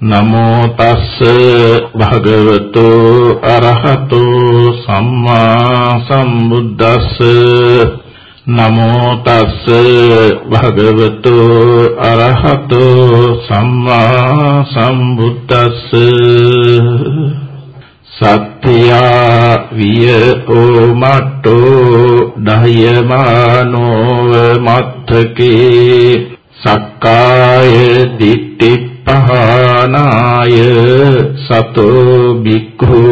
නමෝ තස්ස භගවතු අරහතෝ සම්මා සම්බුද්දස්ස. නමෝ තස්ස භගවතු අරහතෝ සම්මා සම්බුද්දස්ස. සත්‍යා විය ඕමට්ටෝ දහයමානෝව මත්තකේ. සක්කාය දිට්ඨි පහනාය සතෝ බික්ඛු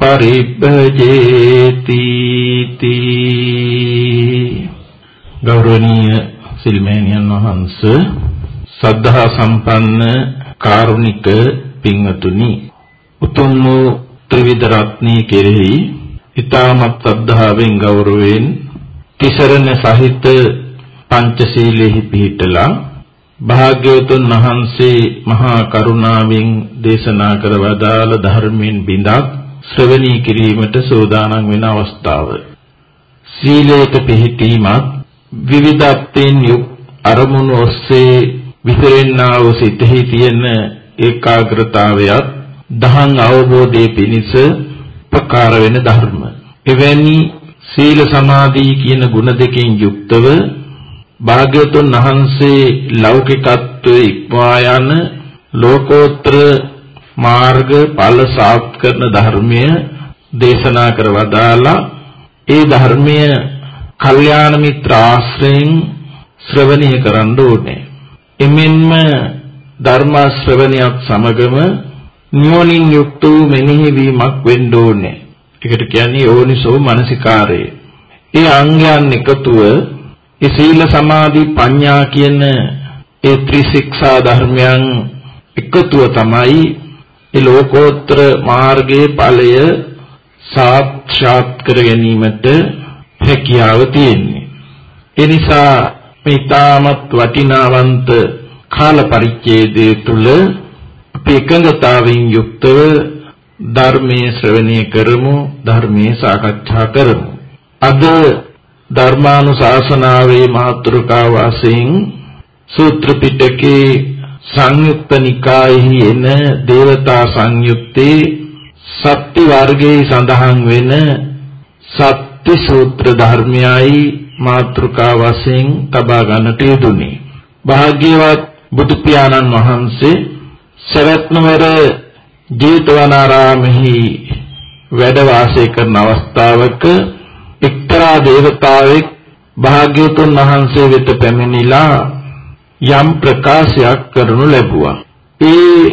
පරිබ්බජේති ගෞරවනීය සිල්මේනියන් වහන්ස සද්ධා සම්පන්න කාරුණික පින්වතුනි උතුම් වූ ත්‍රිවිධ රත්නී කෙරෙහි ඊ타මත් ශ්‍රද්ධාවෙන් ගෞරවයෙන් තිසරණ සහිත පංචශීලෙහි පිහිටලා භාග්‍යවතුන් වහන්සේ මහා කරුණාවෙන් දේශනා කර වදාළ ධර්මයෙන් බිඳක් ශ්‍රවණී කිරීමට සෝදානම් වෙන අවස්ථාව. සීලයට පිහිටීමත් විවිධත්වයෙන් යුක් අරමුණු ඔස්සේ විසිරෙන්නා වූ සිතෙහි තියෙන ඒකාග්‍රතාවයත් දහං අවබෝධයේ පිණිස ප්‍රකාර වෙන ධර්ම. එවැනි සීල සමාධි කියන ගුණ දෙකෙන් යුක්තව භාග්‍යවතුන් වහන්සේ ලෞකිකත්වයේ ඉක්මවා යන ලෝකෝත්තර මාර්ග ඵල සාප් කරන ධර්මය දේශනා කර වදාලා ඒ ධර්මය කල්යාණ මිත්‍ර ආශ්‍රයෙන් ශ්‍රවණය කරන්න ඕනේ. එමෙන්ම ධර්ම ශ්‍රවණයත් සමගම නුවණින් යුක්ත වූ මෙනෙහි වීමක් වෙන්න ඕනේ. ඒකට කියන්නේ යෝනිසෝ මනසිකාරය. ඒ අංගයන් එකතුව ඒ සීල සමාධි ප්‍රඥා කියන ඒ ත්‍රිශික්ෂා ධර්මයන් එකතුව තමයි ඒ ලෝකෝත්තර මාර්ගයේ ඵලය සාක්ෂාත් කර ගැනීමට හැකියාව තියෙන්නේ. ඒ නිසා මේ තාමත් වටිනාවන්ත කාල පරිච්ඡේදය තුල අපි එකඟතාවයෙන් යුක්තව ධර්මයේ ශ්‍රවණය කරමු ධර්මයේ සාකච්ඡා කරමු අද ධර්මානුශාසනාවේ මාතෘකාව වශයෙන් සූත්‍ර පිටකේ සංයුක්ත නිකායෙහි එන දේවතා සංයුත්තේ සත්‍ය වර්ගයේ සඳහන් වෙන සත්‍ය සූත්‍ර ධර්මයයි මාතෘකා වශයෙන් තබා ගන්නට යෙදුනේ භාග්‍යවත් බුදු පියාණන් වහන්සේ සවැත් නුවර ජේතවනාරාමෙහි වැඩ වාසය කරන අවස්ථාවක එක්තරා දේවතාවෙක් භාග්‍යවතුන් වහන්සේ වෙත පැමිණිලා යම් ප්‍රකාශයක් කරනු ලැබුවා. ඒ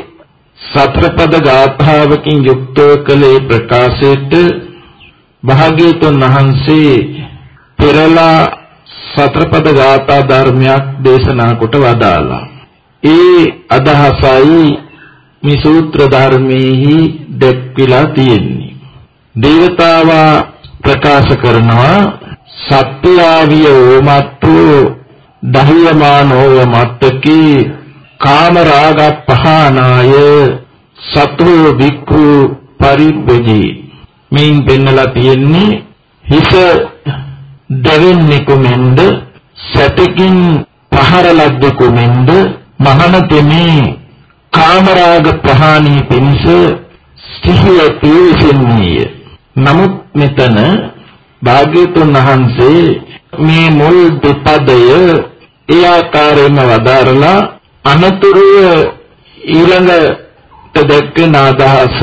සතරපද ගාථාවකින් යුක්තව කළේ ප්‍රකාශයට භාග්‍යවතුන් වහන්සේ පෙරලා සතරපද ගාථා ධර්මයක් දේශනා කොට වදාලා. ඒ අදහසයි මේ සූත්‍ර ධර්මයේහි දැක්විලා තියෙන්නේ. දේවතාවා ප්‍රකාශ කරනවා සත්‍යාවිය ඕමත්තු දහයමානෝව මත්තකේ කාම රාග පහනාය සතෝ වික්ඛු පරිබ්බජී මේන් පෙන්නලා තියෙන්නේ හිස දෙවෙන්නේ කොමෙන්ද සැතකින් පහර ලද්ද කොමෙන්ද මහණ තෙමේ කාමරාග ප්‍රහාණී පිණිස සිහිය පිවිසෙන්නේය. නමුත් මෙතන භාග්‍යතුන් වහන්සේ මේ මුල් දෙපදය ඒ ආකාරයෙන්ම වදාරලා අනතුරු ඊළඟට දැක්කන අදහස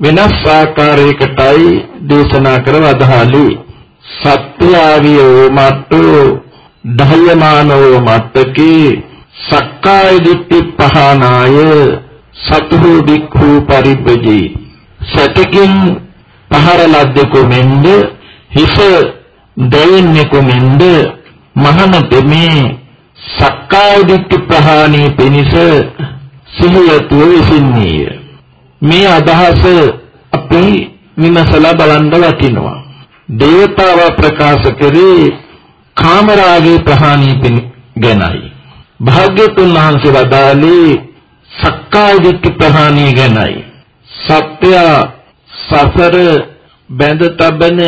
වෙනස් ආකාරයකටයි දේශනා කර වදාළි. සත්‍ය ආවියෝ මට්ටෝ දහයමානෝ මත්තකේ සක්කාය දිට්ඨි පහනාය සතුහු බික්ඛු පරිබ්බජේ සතකින් පහර ලද්දෙකු මෙන්ද හිස දෙයින්නෙකු මෙන්ද මහන දෙමේ සක්කාය දිට්ඨි ප්‍රහාණී පිණිස සිහියතුව විසින්නේය. මේ අදහස අපි විමසලා බලන්න වටිනවා. දේවතාව ප්‍රකාශ කරේ කාමරාගේ ප්‍රහාණී ගැනයි. භාග්‍යතුන් වහන්සේ වදාළේ සක්කාය දිට්ඨි ප්‍රහාණී ගැනයි. සත්‍ය සසර බැඳ තබන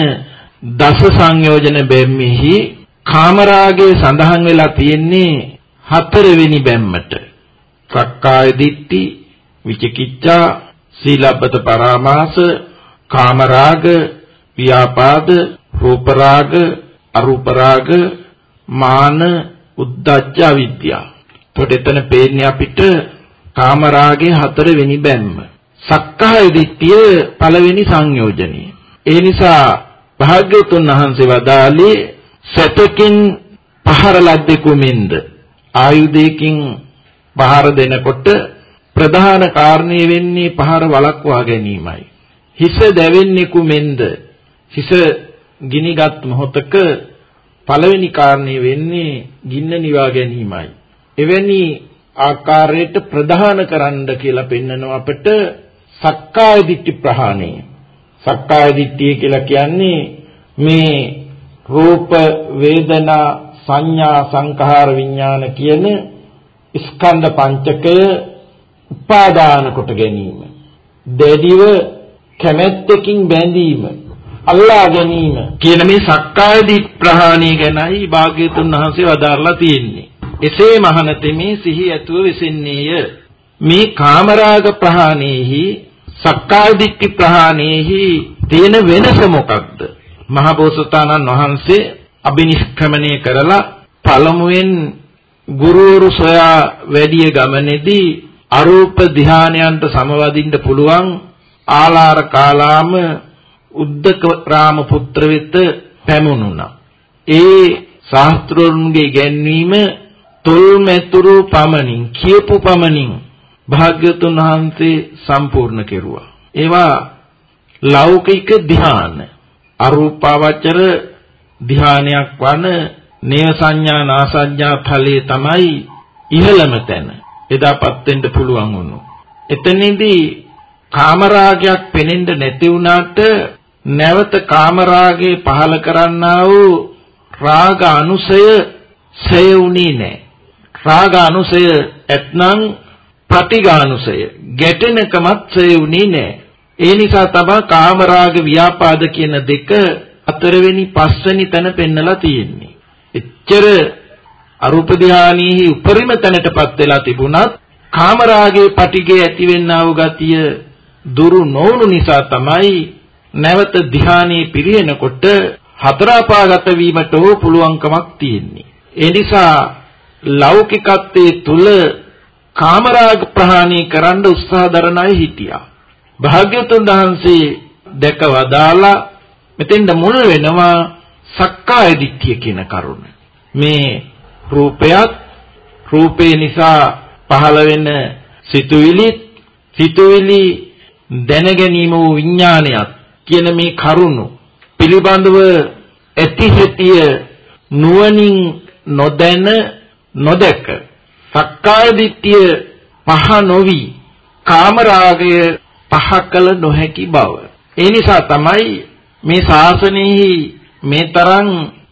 දස සංයෝජන බැම්මෙහි කාමරාගේ සඳහන් වෙලා තියෙන්නේ හතරවෙනි බැම්මට සක්කාය දිට්ඨි විචිකිච්ඡා සීලබ්බත පරාමාස කාමරාග ව්‍යාපාද රූපරාග අරූපරාග මාන උද්ධච්ච අවිද්‍යාව. එතකොට එතන පේන්නේ අපිට කාමරාගේ හතරවෙනි බැම්ම. සක්කාය දිට්ඨිය පළවෙනි සංයෝජනීය. ඒ නිසා භාග්‍යවතුන් වහන්සේ වදාළේ සතකින් පහර ලද්දෙකු මෙන්ද ආයුධයකින් පහර දෙනකොට ප්‍රධාන කාරණේ වෙන්නේ පහර වළක්වා ගැනීමයි. හිස දැවෙන්නේ කුමෙන්ද? හිස ගිනිගත් මොහොතක පළවෙනි කාරණේ වෙන්නේ ගින්න නිවා ගැනීමයි. එවැනි ආකාරයට ප්‍රධාන කරන්න කියලා පෙන්නනවා අපිට සක්කාය දිට්ඨි ප්‍රහාණය. සක්කාය දිට්ඨිය කියලා කියන්නේ මේ රූප වේදනා සංඥා සංඛාර විඥාන කියන ස්කන්ධ පංචකය උපාදාන කොට ගැනීම. දෙඩිව කැමැත්තකින් බැඳීම අල්ලා ගැනීම කියන මේ සක්කාය දිට් ප්‍රහාණය ගැනයි භාග්‍යතුන් වහන්සේ වදාරලා තියෙන්නේ. එසේ මහණතෙමේ සිහි ඇතුව විසින්නේය. මේ කාමරාග ප්‍රහාණයෙහි සක්කාය දිට්ඨි ප්‍රහාණයෙහි තියෙන වෙනස මොකක්ද? මහබෝසතාණන් වහන්සේ අබිනිෂ්ක්‍රමණය කරලා පළමුවෙන් ගුරුවරු සොයා වැඩි ගමනේදී අරූප ධානයන්ට සමවදින්න පුළුවන් ආලාර කාලාම උද්දක රාම පුත්‍ර වෙත පැමුණුණා. ඒ ශාස්ත්‍රෝන්ගේ ගැන්වීම තොල්මෙතුරු පමණින් කියපු පමණින් භාග්‍යතුන් වහන්සේ සම්පූර්ණ කෙරුවා. ඒවා ලෞකික ධ්‍යාන අරූපාවචර ධ්‍යානයක් වන නේව සංඥා නාසඤ්ඤා ඵලයේ තමයි ඉහළම තැන. එදාපත් වෙන්න පුළුවන් වුණු. එතනදී කාමරාගයක් පෙනෙන්න නැති වුණාට නැවත කාමරාගේ පහල කරන්නා වූ රාග අනුසය සයුනේ නැහැ. රාග අනුසය ඇත්නම් ප්‍රතිගානුසය ගැටෙනකමත් සයුනේ නැහැ. ඒ නිසා තමයි කාමරාග ව්‍යාපාද කියන දෙක හතරවෙනි පස්වෙනි තැන පෙන්නලා තියෙන්නේ. එච්චර අරූප ධානීහි උපරිම තැනටපත් වෙලා තිබුණත් කාමරාගයේ පටිගේ ඇතිවෙන්නා වූ ගතිය දුරු නොවුණු නිසා තමයි නැවත ධානයේ පිරිනකොට හතරපාගත වීමට හෝ පුළුවන්කමක් තියෙන්නේ. ඒ නිසා ලෞකිකත්වයේ තුල කාමරාග ප්‍රහාණය කරන්න උත්සාහ දරන අය හිටියා. භාග්‍යවතුන් වහන්සේ දැක වදාලා මෙතෙන්ද මුල් වෙනවා සක්කාය දිට්ඨිය කියන කරුණ. මේ රූපයත් රූපේ නිසා පහළ වෙන සිතුවිලි සිතුවිලි දැනගැනීම වූ විඥානයත් කියන මේ කරුණු පිළිබඳව ඇති හැටිය නුවණින් නොදැන නොදක සක්කාය දිට්ඨිය පහ නොවි කාමරාගය පහ කළ නොහැකි බව. ඒ නිසා තමයි මේ ශාසනයෙහි මේ තරම්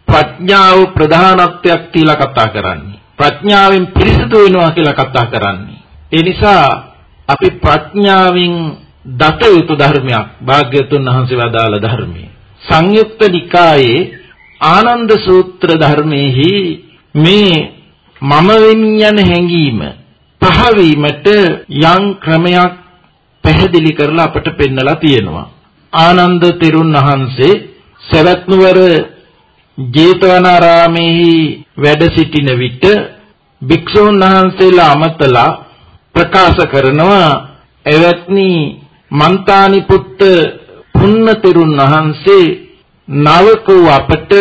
ප්‍රඥාව ප්‍රධානත්වයක් තියලා කතා කරන්නේ. ප්‍රඥාවෙන් පිරිසිදු වෙනවා කියලා කතා කරන්නේ. ඒ නිසා අපි ප්‍රඥාවෙන් දත යුතු ධර්මයක් භාග්‍යතුන් වහන්සේ වදාළ ධර්මයේ සංයුක්ත නිකායේ ආනන්ද සූත්‍ර ධර්මයේහි මේ මම වෙමින් යන හැඟීම පහවීමට යම් ක්‍රමයක් පැහැදිලි කරලා අපට පෙන්නලා තියෙනවා. ආනන්ද තෙරුන් වහන්සේ සවැත් නුවර ජේතවනාරාමේහි වැඩ සිටින විට භික්ෂුන් වහන්සේලා අමතලා ප්‍රකාශ කරනවා එවත්නි මන්තානි පුත්ත පුන්න තෙරුන් වහන්සේ නවකෝ අපට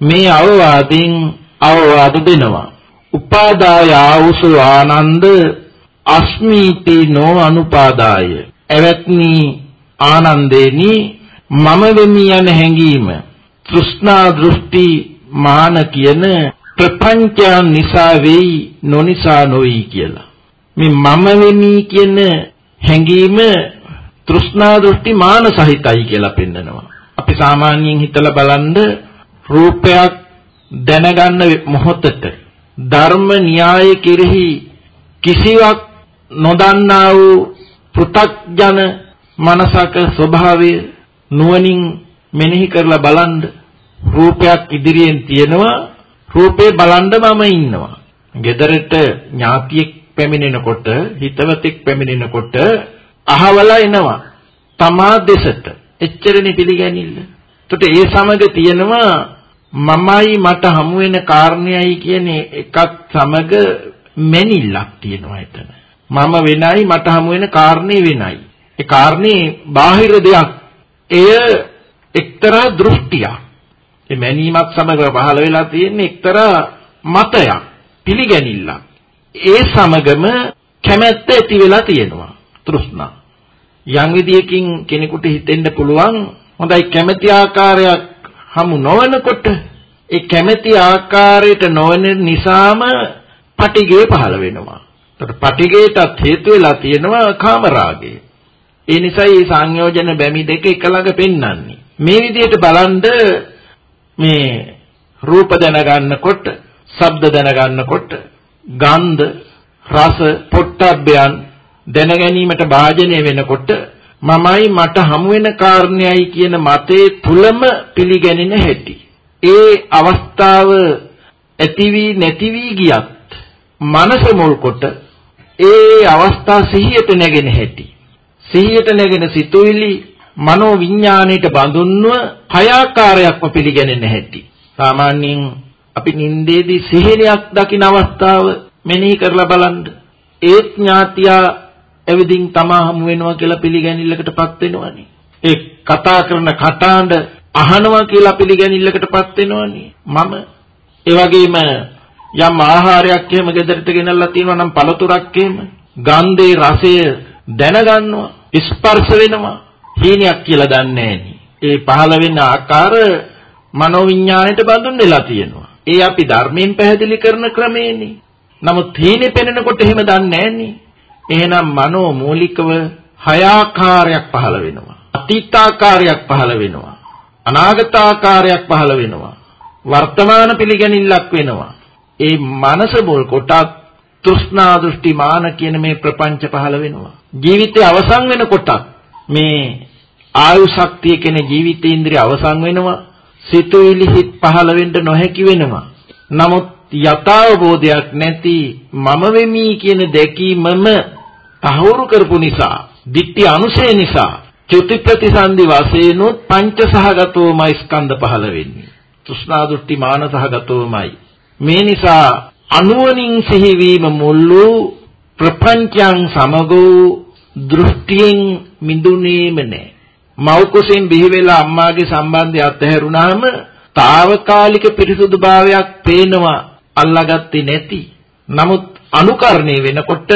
මේ අවවාදෙන් අවවාද දෙනවා. උපාදාය ආවුසු ආනන්ද අස්මීති නෝ අනුපාදාය. එවත්නි ආනන්දේනි මම වෙමි යන හැඟීම තෘෂ්ණා දෘෂ්ටි මාන කියන ප්‍රපංච නිසා වෙයි නොනිසා නොයි කියලා. මේ මම වෙමි කියන හැඟීම තෘෂ්ණා දෘෂ්ටි මාන සහිතයි කියලා පෙන්නනවා. අපි සාමාන්‍යයෙන් හිතලා බලන්න රූපයක් දැනගන්න මොහොතට ධර්ම න්‍යාය කෙරෙහි කිසිවක් නොදන්නා වූ පෘ탁ජන මනසක ස්වභාවය නුවණින් මෙනෙහි කරලා බලන්න රූපයක් ඉදිරියෙන් තියෙනවා රූපේ බලන්න මම ඉන්නවා. ගෙදරට ඥාතියෙක් පැමිණෙනකොට හිතවතෙක් පැමිණෙනකොට අහවලා එනවා. තමා දෙසට. එච්චරනේ පිළිගැනිල්ල. එතකොට ඒ සමග තියෙනවා මමයි මට හමු වෙන කාරණයයි කියන එකත් සමග මැනිල්ලක් තියෙනවා එතන. මම වෙනයි මට හමු වෙන කාරණේ වෙනයි. ඒ කාරණේ බාහිර දෙයක්. එය එක්තරා දෘෂ්ටියක්. ඒ මැනීමත් සමග පහළ වෙලා තියෙන එක්තරා මතයක්, පිළිගැනිල්ලක්. ඒ සමගම කැමැත්ත ඇති වෙලා තියෙනවා. තෘෂ්ණා. යම් විදියකින් කෙනෙකුට හිතෙන්න පුළුවන් හොඳයි කැමැති ආකාරයක් හමු නොවනකොට ඒ කැමැති ආකාරයට නොවන නිසාම පටිඝය පහළ වෙනවා. ඒතකොට පටිඝයටත් හේතු වෙලා තියෙනවා කාමරාගය. ඒ නිසා මේ සංයෝජන බැමි දෙක එක ළඟ පෙන්වන්නේ. මේ විදිහට බලන්ද මේ රූප දැනගන්නකොට, ශබ්ද දැනගන්නකොට, ගන්ධ, රස, පොට්ටබ්බයන් දැනගැනීමට භාජනය වෙනකොට මමයි මට හමු වෙන කාරණයයි කියන මතේ තුලම පිළිගැනෙන හැටි. ඒ අවස්ථාව ඇති වී නැති වී ගියත් මනස මුල් කොට ඒ අවස්ථා සිහියට නැගෙන හැටි. සිහියට නැගෙන සිතුවිලි මනෝ විඥාණයට බඳුන්ව හයාකාරයක්ම පිළිගැනෙන හැටි. සාමාන්‍යයෙන් අපි නින්දේදී සිහිනයක් දකින අවස්ථාව මෙනෙහි කරලා බලන්න. ඒත් ඥාතියා එවිදින් තමා හමු වෙනවා කියලා පිළිගැනිල්ලකටපත් වෙනවනේ. ඒ කතා කරන කතාඬ අහනවා කියලා පිළිගැනිල්ලකටපත් වෙනවනේ. මම ඒ වගේම යම් ආහාරයක් එහෙම ගෙදරට ගෙනල්ලා තියෙනවා නම් පළතුරක් එහෙම ගන්ධේ රසය දැනගන්නවා ස්පර්ශ වෙනවා හීනයක් කියලා දන්නේ ඒ පහළ වෙන ආකාර මනෝවිඤ්ඤාණයට බඳුන් වෙලා තියෙනවා. ඒ අපි ධර්මයෙන් පැහැදිලි කරන ක්‍රමේනේ. නමුත් හීනේ පෙනෙනකොට එහෙම දන්නේ නැන්නේ. එහෙනම් මනෝ මූලිකව හය ආකාරයක් පහළ වෙනවා. අතීතාකාරයක් පහළ වෙනවා. අනාගතාකාරයක් පහළ වෙනවා. වර්තමාන පිළිගැනිල්ලක් වෙනවා. ඒ මනස මුල් කොටත් තෘෂ්ණා දෘෂ්ටි මාන කියන මේ ප්‍රපංච පහළ වෙනවා. ජීවිතය අවසන් වෙනකොටත් මේ ආයු ශක්තිය කියන ජීවිතේන්ද්‍රිය අවසන් වෙනවා. සිතුවිලි හිත් පහළ වෙන්න නොහැකි වෙනවා. නමුත් යථාබෝධයක් නැති මම වෙමි කියන දැකීමම තහවුරු කරපු නිසා, ditthi අනුසය නිසා චුති ප්‍රතිසන්දි වශයෙන් පංච සහගතවමයි ස්කන්ධ පහළ වෙන්නේ. තෘෂ්ණා දෘෂ්ටි මාන සහගතවමයි. මේ නිසා අනුවණින් සිහිවීම මුල් වූ ප්‍රපංචයන් සමග දෘෂ්ටියෙන් මිදුනේම නැහැ. මව් කුසෙන් බිහි වෙලා අම්මාගේ සම්බන්ධය අත්හැරුණාම తాවකාලික පිරිසුදුභාවයක් පේනවා අල්ලාගත්තේ නැති. නමුත් අනුකරණය වෙනකොට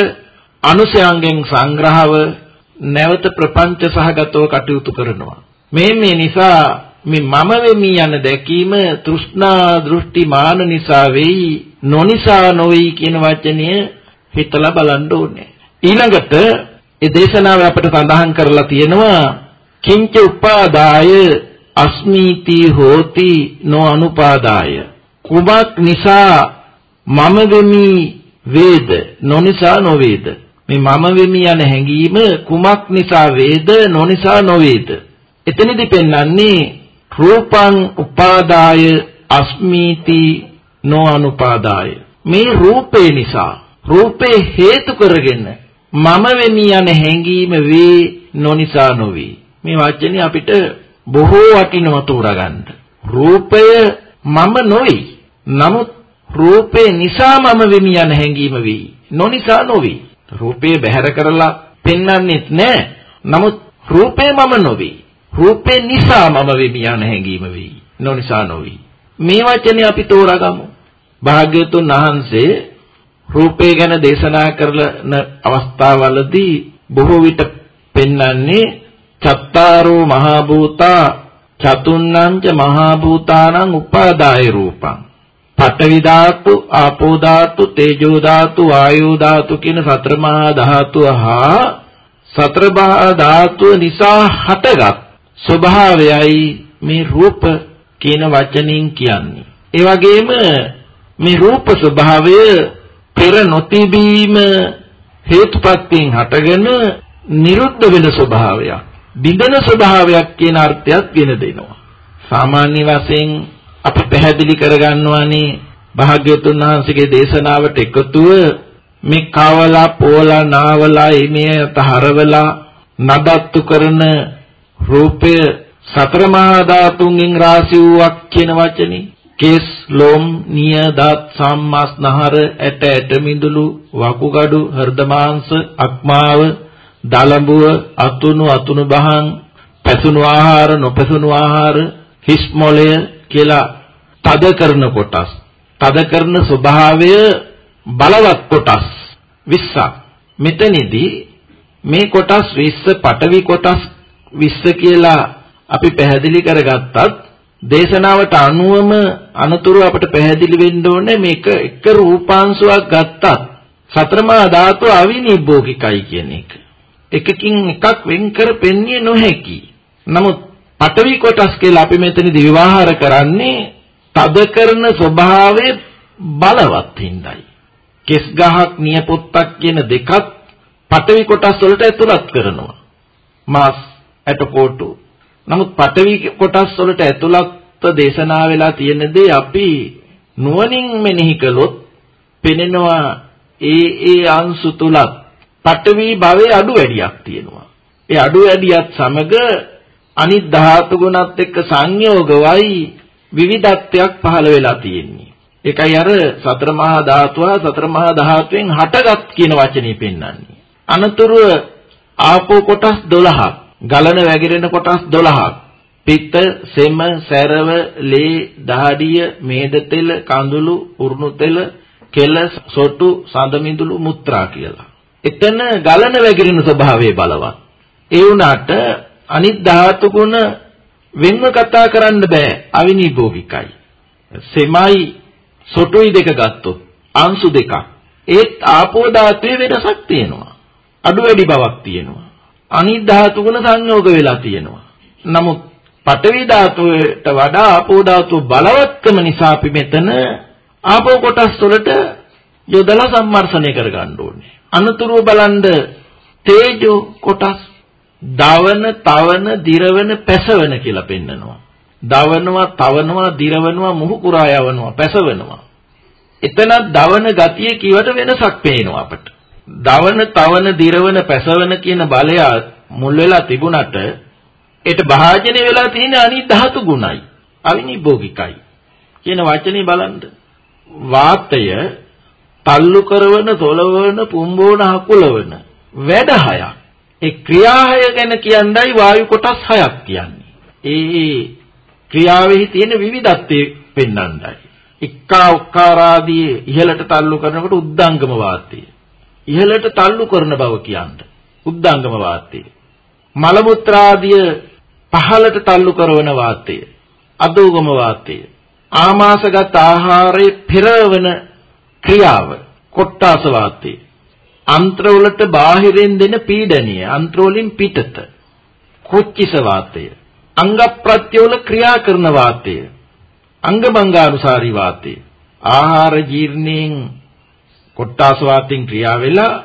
අනුසයන්ගෙන් සංග්‍රහව නැවත ප්‍රපංච සහගතව කටයුතු කරනවා. මේ මේ නිසා මේ මම වෙමි යන දැකීම තෘෂ්ණා දෘෂ්ටි මාන නිසා වෙයි නොනිසා නොවේයි කියන වචනය හිතලා බලන්න ඕනේ. ඊළඟට ඒ දේශනාව අපිට සඳහන් කරලා තියෙනවා කිංච උපාදාය අස්මීති හෝති නො අනුපාදාය කුමක් නිසා මම වෙමි වේද නොනිසා නොවේද මේ මම වෙමි යන හැඟීම කුමක් නිසා වේද නොනිසා නොවේද එතනදී පෙන්වන්නේ රූපං උපාදාය අස්මීති නො අනුපාදාය මේ රූපේ නිසා රූපේ හේතු කරගෙන මම වෙමි යන හැඟීම වේ නොනිසා නොවේ මේ වචනේ අපිට බොහෝ වටිනව තෝරගන්න. රූපය මම නොවේ. නමුත් රූපේ නිසා මම වෙමි යන හැඟීම වෙයි. නොනිසා නොවේ. රූපේ බැහැර කරලා පෙන්වන්නෙත් නෑ. නමුත් රූපේ මම නොවේ. රූපේ නිසා මම වෙමි යන හැඟීම වෙයි. නොනිසා නොවේ. මේ වචනේ අපි තෝරාගමු. භාග්‍යතුන් වහන්සේ රූපය ගැන දේශනා කරන අවස්ථාවවලදී බොහෝ විට පෙන්වන්නේ චත්තාරෝ මහා භූතා චතුන්නංච මහා භූතානං උපාදාය රූපං පඨවි ධාතු, ආපෝ ධාතු, තේජෝ ධාතු, වායෝ ධාතු කියන සතර මහා ධාතුව හා සතර මහා ධාතුව නිසා හටගත් ස්වභාවයයි මේ රූප කියන වචنين කියන්නේ. ඒ වගේම මේ රූප ස්වභාවය පෙර නොතිබීම හේතුපත්යෙන් හටගෙන නිරුද්ධ වෙන ස්වභාවයක්. බිඳෙන ස්වභාවයක් කියන අර්ථයක් ගෙන දෙනවා. සාමාන්‍ය වශයෙන් අපි පැහැදිලි කරගන්නවානේ භාග්‍යවතුන් වහන්සේගේ දේශනාවට එකතුව මේ කවලා පෝලා නාවලා එමෙයට හරවලා නඩත්තු කරන රූපය සතර මහා ධාතුන්ගෙන් රාශි වූවක් කියන වචනේ. කෙස් ලොම් නිය දත් සම්මස් නහර ඇට ඇට මිදුළු වකුගඩු හෘද මාංශ අක්මාව දලඹුව අතුණු අතුණු බහන් පැසුණු ආහාර නොපැසුණු ආහාර හිස් මොළය කියලා තද කරන කොටස් තද කරන ස්වභාවය බලවත් කොටස් 20ක් මෙතනදී මේ කොටස් 20 පටවි කොටස් 20 කියලා අපි පැහැදිලි කරගත්තත් දේශනාවට අනුවම අනතුරු අපිට පැහැදිලි වෙන්න ඕනේ මේක එක රූපාංශයක් ගත්තත් සතරමා ධාතු අවිනිබ්බෝකිකයි කියන එක. එකකින් එකක් වෙන් කර පෙන්න්නේ නොහැකි. නමුත් පඨවි කොටස් කියලා අපි මෙතනදී විවාහාර කරන්නේ තද කරන ස්වභාවය බලවත් හිඳයි. කෙස් ගහක් නියපොත්තක් කියන දෙකත් පඨවි කොටස් වලට ඇතුළත් කරනවා. මාස් ඇටකොටු. නමුත් පඨවි කොටස් වලට ඇතුළත් දේශනා වෙලා තියෙන දේ අපි නුවණින් මෙනෙහි කළොත් පෙනෙනවා ඒ ඒ අංශු තුලත් පඨවි භවයේ අඩු වැඩියක් තියෙනවා. ඒ අඩු වැඩියත් සමග අනිත් ධාතු ගුණත් එක්ක සංයෝගවයි විවිධත්වයක් පහළ වෙලා තියෙන්නේ. ඒකයි අර සතර මහා ධාතුව සතර මහා ධාතුවෙන් හටගත් කියන වචනේ පෙන්වන්නේ. අනතුරුව ආපෝ කොටස් 12ක්, ගලන වැగిරෙන කොටස් 12ක්. පිත්ත, සෙම, සැරව, ලේ, දහඩිය, මේද තෙල, කඳුළු, උරුණු තෙල, කෙල, සොටු, සඳ මිදුළු, මුත්‍රා කියලා. එතන ගලන වැగిරෙන ස්වභාවය බලවත්. ඒ වුණාට අනිත් ධාතු ගුණ වෙන්ව කතා කරන්න බෑ අවිනිභෝගිකයි. සෙමයි සොටුයි දෙක ගත්තොත් අංශු දෙකක්. ඒත් ආපෝ ධාතුවේ වෙනසක් තියෙනවා. අඩු වැඩි බවක් තියෙනවා. අනිත් ධාතු ගුණ සංයෝග වෙලා තියෙනවා. නමුත් පඨවි ධාතුවට වඩා ආපෝ ධාතුව බලවත්කම නිසා අපි මෙතන ආපෝ කොටස් වලට යොදලා සම්මර්ෂණය කරගන්න ඕනේ. අනතුරුව බලන්න තේජෝ කොටස් දවන, තවන, දිරවන, පැසවන කියලා පෙන්නනවා. දවනවා, තවනවා, දිරවනවා, මුහු කුරා යවනවා, පැසවනවා. එතනත් දවන ගතිය කියවට වෙනසක් පේනවා අපට. දවන, තවන, දිරවන, පැසවන කියන බලය මුල් වෙලා තිබුණට ඒට භාජනය වෙලා තියෙන අනිත් ධාතු ගුණයි. අවිනිභෝගිකයි. කියන වචනේ බලන්න. වාතය තල්ලු කරවන, තොලවන, පුම්බෝන, හකුලවන වැඩ හයක්. ඒ ක්‍රියාහය ගැන කියන්නයි වායු කොටස් හයක් කියන්නේ. ඒ ක්‍රියාවෙහි තියෙන විවිධත්වය පෙන්වන්නයි. ඉක්කා උක්කාරාදී ඉහළට තල්ලු කරනකොට උද්දංගම වාතය. ඉහළට තල්ලු කරන බව කියන්නේ. උද්දංගම වාතය. මල මුත්‍රාදිය පහළට තල්ලු කරන වාතය. අදෝගම වාතය. ආමාශගත ආහාරයේ පෙරවන ක්‍රියාව කොට්ටාස වාතය. අන්ත්‍ර වලට බාහිරින් දෙන පීඩනීය අන්ත්‍ර වලින් පිටත. කොච්චිස වාතය? අංග ප්‍රත්‍යවල ක්‍රියා කරන වාතය. අංගබංගානුසාරී වාතය. ආහාර ජීර්ණයෙන් කොට්ටාස වාතයෙන් ක්‍රියා වෙලා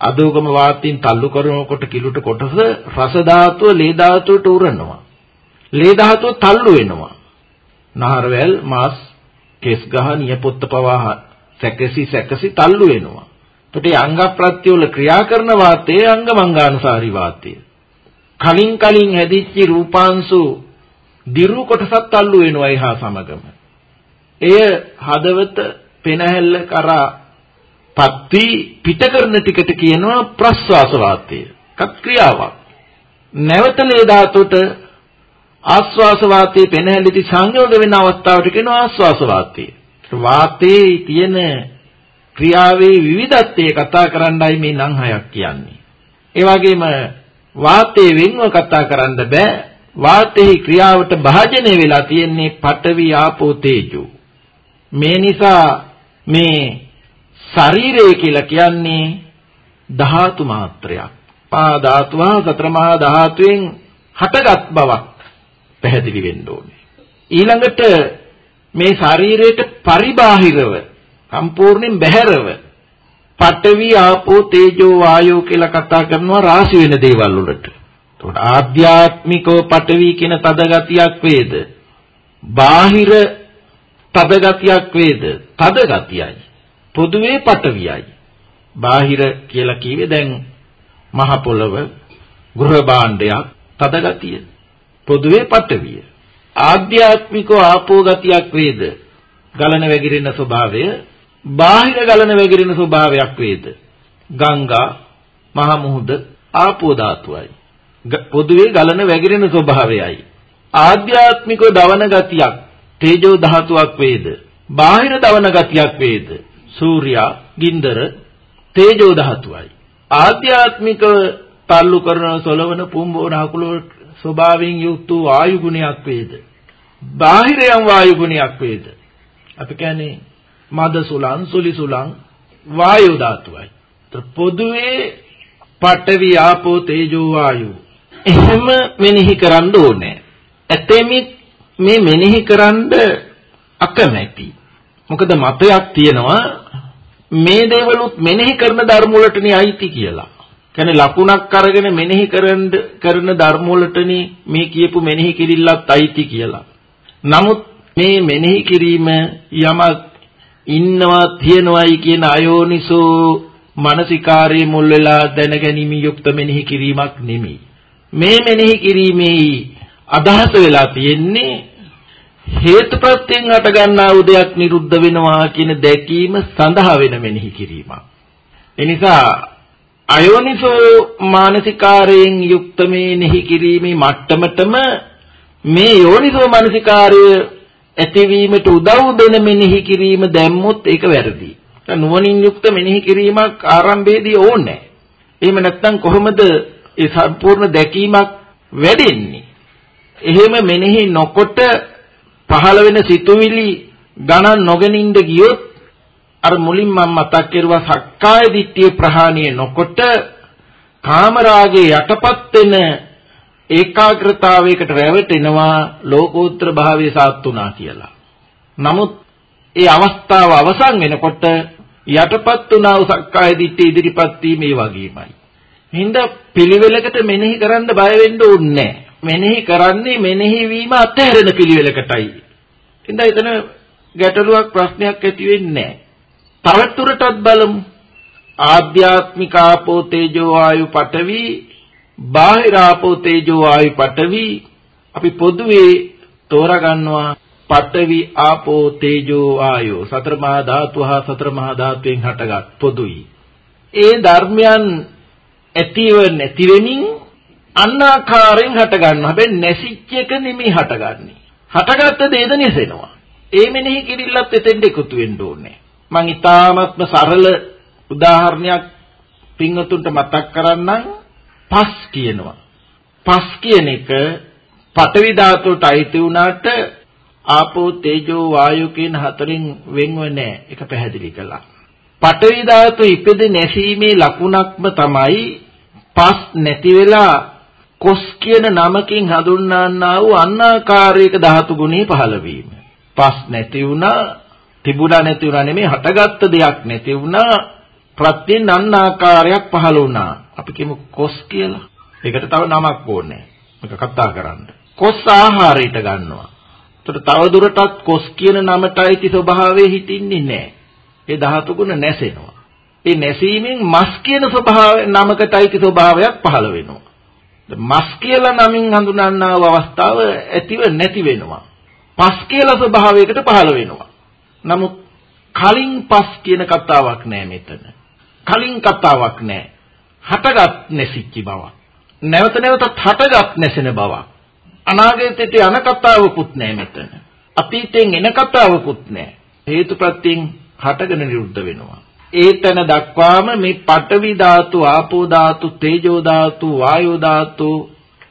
අදෝගම වාතයෙන් තල්ලු කරනකොට කිලුට කොටස රස ධාතුව ලේ ධාතුවට උරනවා. ලේ ධාතුව තල්ලු වෙනවා. නහරවැල් මාස් කෙස් ගහ නියපොත්ත පවා සැකසි සැකසි තල්ලු වෙනවා. එතකොට අංග ප්‍රත්‍යවල ක්‍රියා කරන වාතයේ අංග මංගානුසාරී වාතය. කලින් කලින් හැදිච්ච රූපාංශු දිරු කොටසත් අල්ලු වෙනවා එහා සමගම. එය හදවත පෙනහැල්ල කරා පත්වි පිට කරන ටිකට කියනවා ප්‍රස්වාස වාතය. කත් ක්‍රියාවක්. නැවත ලේ ධාතුවට ආස්වාස වාතයේ පෙනහැල්ලටි සංයෝග වෙන අවස්ථාවට කියනවා ආස්වාස වාතය. වාතයේ තියෙන ක්‍රියාවේ විවිධත්වය කතා කරන්නයි මේ නම් හයක් කියන්නේ. ඒ වගේම වාතයේ වෙන්ව කතා කරන්න බෑ. වාතයේ ක්‍රියාවට භාජනය වෙලා තියෙන්නේ පඨවි ආපෝ තේජෝ. මේ නිසා මේ ශරීරය කියලා කියන්නේ ධාතු මාත්‍රයක්. පා ධාතුව සතර මහා ධාතුවෙන් හටගත් බවක් පැහැදිලි වෙන්න ඕනේ. ඊළඟට මේ ශරීරයට පරිබාහිරව සම්පූර්ණයෙන් බැහැරව පඨවි ආපෝ තේජෝ වායෝ කියලා කතා කරනවා රාශි වෙන දේවල් වලට. එතකොට ආධ්‍යාත්මිකව පඨවි කියන තද ගතියක් වේද? බාහිර තද ගතියක් වේද? තද ගතියයි. පොදුවේ පඨවියයි. බාහිර කියලා කිව්වේ දැන් මහ පොළව ගෘහ භාණ්ඩයක් තද ගතිය. පොදුවේ පඨවිය. ආධ්‍යාත්මිකව ආපෝ ගතියක් වේද? ගලන වැగిරෙන ස්වභාවය බාහිර ගලන වැగిරෙන ස්වභාවයක් වේද? ගංගා, මහ මුහුද ආපෝ ධාතුවයි. පොදුවේ ගලන වැగిරෙන ස්වභාවයයි. ආධ්‍යාත්මිකව දවන ගතියක් තේජෝ ධාතුවක් වේද? බාහිර දවන ගතියක් වේද? සූර්යා, ගින්දර තේජෝ ධාතුවයි. ආධ්‍යාත්මිකව තල්ලු කරන සොලවන පුම්බෝන අකුල ස්වභාවයෙන් යුක්ත වායු ගුණයක් වේද? බාහිරයන් වායු ගුණයක් වේද? අපි කියන්නේ මද සුලං සුලි සුලං වායු ධාතුවයි. පොදුවේ පඨවි ආපෝ තේජෝ වායු. එහෙම මෙනෙහි කරන්න ඕනේ. ඇතෙමි මේ මෙනෙහි කරන්න අකමැති. මොකද මතයක් තියෙනවා මේ දේවලුත් මෙනෙහි කරන ධර්ම වලටනේ අයිති කියලා. කියන්නේ ලකුණක් අරගෙන මෙනෙහි කරන කරන ධර්ම වලටනේ මේ කියපු මෙනෙහි කිරිල්ලත් අයිති කියලා. නමුත් මේ මෙනෙහි කිරීම යමක් ඉන්නවා තියනවායි කියන අයෝනිසෝ මානසිකාරයේ මුල් වෙලා දැනගැනීම යුක්ත මෙනෙහි කිරීමක් නෙමෙයි. මේ මෙනෙහි කිරීමේ අදහස වෙලා තියෙන්නේ හේතුප්‍රත්‍යයෙන් හටගන්නා උදයක් නිරුද්ධ වෙනවා කියන දැකීම සඳහා වෙන මෙනෙහි කිරීමක්. එනිසා අයෝනිසෝ මානසිකාරයෙන් යුක්ත මේ මෙනෙහි කිරීමේ මට්ටමටම මේ යෝනිසෝ මානසිකාරය ඇතිවීමට උදව් දෙන මෙනෙහි කිරීම දැම්මොත් ඒක වැරදි. නුවණින් යුක්ත මෙනෙහි කිරීමක් ආරම්භයේදී ඕනේ. එහෙම නැත්නම් කොහොමද ඒ සම්පූර්ණ දැකීමක් වැඩෙන්නේ? එහෙම මෙනෙහි නොකොට පහළ වෙන සිතුවිලි ගණන් නොගෙනින්ද ගියොත් අර මුලින් මම මතක් කරුවා සක්කාය දිට්ඨිය ප්‍රහාණය නොකොට කාමරාගේ යටපත් වෙන ඒකාග්‍රතාවයකට රැවටෙනවා ලෝකෝත්තර භාවයේ සාත්තුනා කියලා. නමුත් ඒ අවස්ථාව අවසන් වෙනකොට යටපත් වුණා වූ සක්කාය දිට්ඨිය ඉදිරිපත් වීම ඒ වගේමයි. හින්දා පිළිවෙලකට මෙනෙහි කරන්න බය වෙන්න ඕනේ මෙනෙහි කරන්නේ මෙනෙහි වීම අත්හැරෙන පිළිවෙලකටයි. හින්දා එතන ගැටලුවක් ප්‍රශ්නයක් ඇති වෙන්නේ නැහැ. තවදුරටත් බලමු. ආධ්‍යාත්මික ආපෝ තේජෝ ආයු පඨවි බාහිර ආපෝ තේජෝ ආයු පඨවි අපි පොදුවේ තෝරා ගන්නවා පඨවි ආපෝ තේජෝ ආයෝ සතර මහා ධාතු හා සතර මහා ධාතුවෙන් හටගත් පොදුයි. ඒ ධර්මයන් ඇතිව නැති වෙමින් අන්නාකාරයෙන් හට ගන්නවා හැබැයි නැසිච්ච එක නෙමෙයි හටගන්නේ. හටගත්ත දේද නැසෙනවා. ඒ මෙනෙහි කිරිල්ලත් එතෙන්ට එකතු වෙන්න ඕනේ. මම ඊ타මත්ම සරල උදාහරණයක් පින්වතුන්ට මතක් කරන්නම්. පස් කියනවා. පස් කියන එක පඨවි ධාතුවට අයිති වුණාට ආපෝ තේජෝ වායු කියන හතරෙන් වෙන්ව නැහැ. ඒක පැහැදිලි කළා. පඨවි ධාතු ඉපද නැසීමේ ලකුණක්ම තමයි පස් නැති වෙලා කොස් කියන නමකින් හඳුන්වන්නා වූ අන්නාකාරයක ධාතු ගුණේ පහළ වීම. පස් නැති වුණා තිබුණා නැති වුණා නෙමෙයි හටගත්ත දෙයක් නැති වුණා ප්‍රත්‍යයෙන් අන්නාකාරයක් පහළ වුණා. අපි කියමු කොස් කියලා. ඒකට තව නමක් ඕනේ. මේක කතා කරන්න. කොස් ආහාරයට ගන්නවා. ඒතර තව දුරටත් කොස් කියන නමටයි ති ස්වභාවයේ හිටින්නේ නැහැ. ඒ ධාතු ගුණ නැසෙනවා. ඒ නැසීමෙන් මස් කියන ස්වභාවය නමකටයි ති ස්වභාවයක් පහළ වෙනවා. මස් කියලා නමින් හඳුනන්නා වූ අවස්ථාව ඇතිව නැති වෙනවා. පස් කියලා ස්වභාවයකට පහළ වෙනවා. නමුත් කලින් පස් කියන කතාවක් නෑ මෙතන. කලින් කතාවක් නෑ. හටගත් නැසිච්ච බව. නැවත නැවතත් හටගත් නැසෙන බව. අනාගතයට යන කතාවකුත් නෑ මෙතන. අතීතයෙන් එන කතාවකුත් නෑ. හේතුප්‍රත්‍යයෙන් හටගෙන නිරුද්ධ වෙනවා. ඒතන දක්වාම මේ පඨවි ධාතු, ආපෝ ධාතු, තේජෝ ධාතු, වායෝ ධාතු,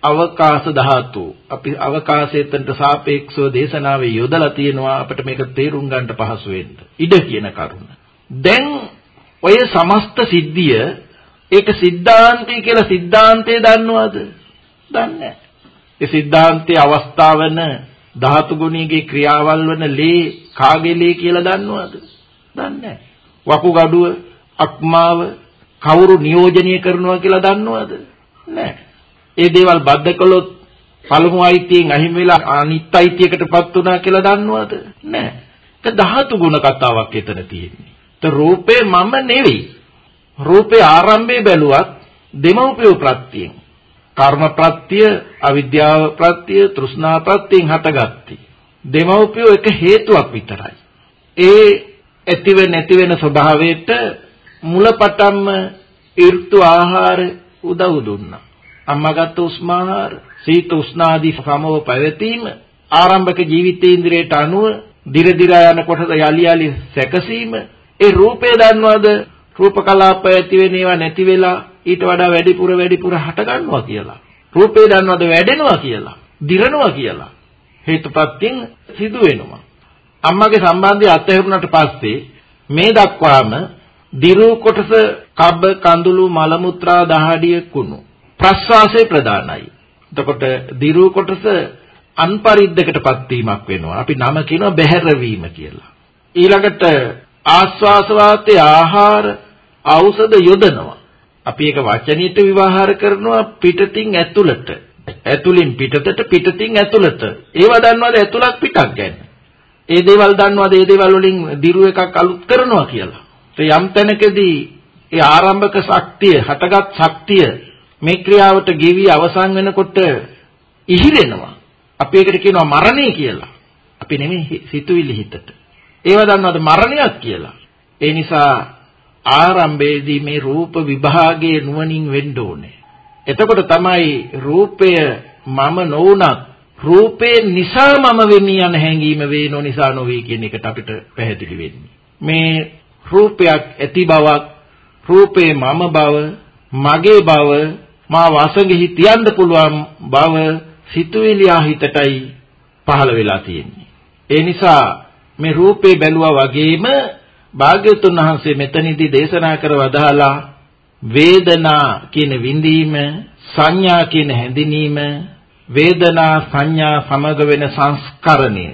අවකාශ ධාතු අපි අවකාශයේතන්ට සාපේක්ෂව දේශනාවේ යොදලා තියෙනවා අපිට මේක තේරුම් ගන්න පහසු වෙන්න. ඉඩ කියන කරුණ. දැන් ඔය සමස්ත සිද්ධිය ඒක සිද්ධාන්තය කියලා සිද්ධාන්තය දන්නවද? දන්නේ නැහැ. ඒ සිද්ධාන්තයේ අවස්ථාවන ධාතු ගුණීගේ ක්‍රියාවල් වන ලේ කාගේ ලේ කියලා දන්නවද? දන්නේ නැහැ. වකුගඩුව, අක්මාව කවුරු නියෝජනය කරනවා කියලා දන්නවද? නැහැ. ඒ දේවල් බද්ධ කළොත් පළමු අයිතියෙන් අහිමි වෙලා අනිත් අයිතියකටපත් වුණා කියලා දන්නවද? නැහැ. ඒක ධාතු ගුණ කතාවක් එතන තියෙන්නේ. તો රූපේ මම නෙවෙයි. රූපේ ආරම්භය බැලුවත් දෙමව්පිය ප්‍රත්‍යයෙන් කර්ම ප්‍රත්‍ය, අවිද්‍යාව ප්‍රත්‍ය, තෘෂ්ණා ප්‍රත්‍යයෙන් හටගatti. දෙමව්පිය එක හේතුවක් විතරයි. ඒ ඇතිව නැති වෙන ස්වභාවයට මුලපටන්ම ඍතු ආහාර උදව් දුන්නා. අම්මාගත් උස්ම ආහාර, සීත උෂ්ණ ආදී සමව පැවතීම ආරම්භක ජීවිතේන්ද්‍රයට අනුව දිර දිර යනකොට යලි යලි සැකසීම ඒ රූපය දන්නවද රූප කලාප ඇති වෙන ඒවා නැති වෙලා ඊට වඩා වැඩිපුර වැඩිපුර හට ගන්නවා කියලා. රූපේ දන්නවද වැඩෙනවා කියලා, දිරනවා කියලා. හේතුපත්යෙන් සිදු වෙනවා. අම්මගේ සම්බන්ධය අත්හැරුණාට පස්සේ මේ දක්වාම දිරු කොටස කබ්බ කඳුළු මල මුත්‍රා දහඩිය කුණු ප්‍රස්වාසයේ ප්‍රධානයි. එතකොට දිරු කොටස අන්පරිද්දකටපත් වීමක් වෙනවා. අපි නම කියනවා බැහැර වීම කියලා. ඊළඟට ආස්වාස වාතයේ ආහාර ඖෂධ යොදනවා. අපි ඒක වචනියට විවහාර කරනවා පිටතින් ඇතුළට. ඇතුලින් පිටතට පිටතින් ඇතුළට. ඒවා දන්නවද ඇතුළක් පිටක් ගැන? ඒ දේවල් දන්නවද ඒ දේවල් වලින් දිරු එකක් අලුත් කරනවා කියලා? ඒ යම් තැනකදී ඒ ආරම්භක ශක්තිය, හටගත් ශක්තිය මේ ක්‍රියාවට ගෙවි අවසන් වෙනකොට ඉහිරෙනවා. අපි ඒකට කියනවා මරණය කියලා. අපි නෙමෙයි සිතුවිලි හිතට. ඒව දන්නවද මරණයක් කියලා? ඒ නිසා ආරම්භයේදී මේ රූප විභාගයේ නුවණින් වෙන්න ඕනේ. එතකොට තමයි රූපය මම නොවුනත් රූපේ නිසා මම වෙමි යන හැඟීම වේනෝ නිසා නොවේ කියන එකට අපිට පැහැදිලි වෙන්නේ. මේ රූපයක් ඇති බවක් රූපේ මම බව මගේ බව මා වාසගෙහි තියන්න පුළුවන් බව සිතුවිලියා හිතටයි පහළ වෙලා තියෙන්නේ. ඒ නිසා මේ රූපේ බැලුවා වගේම භාග්‍යවතුන් වහන්සේ මෙතනදී දේශනා කර වදාලා වේදනා කියන විඳීම සංඥා කියන හැඳිනීම වේදනා සංඥා සමග වෙන සංස්කරණය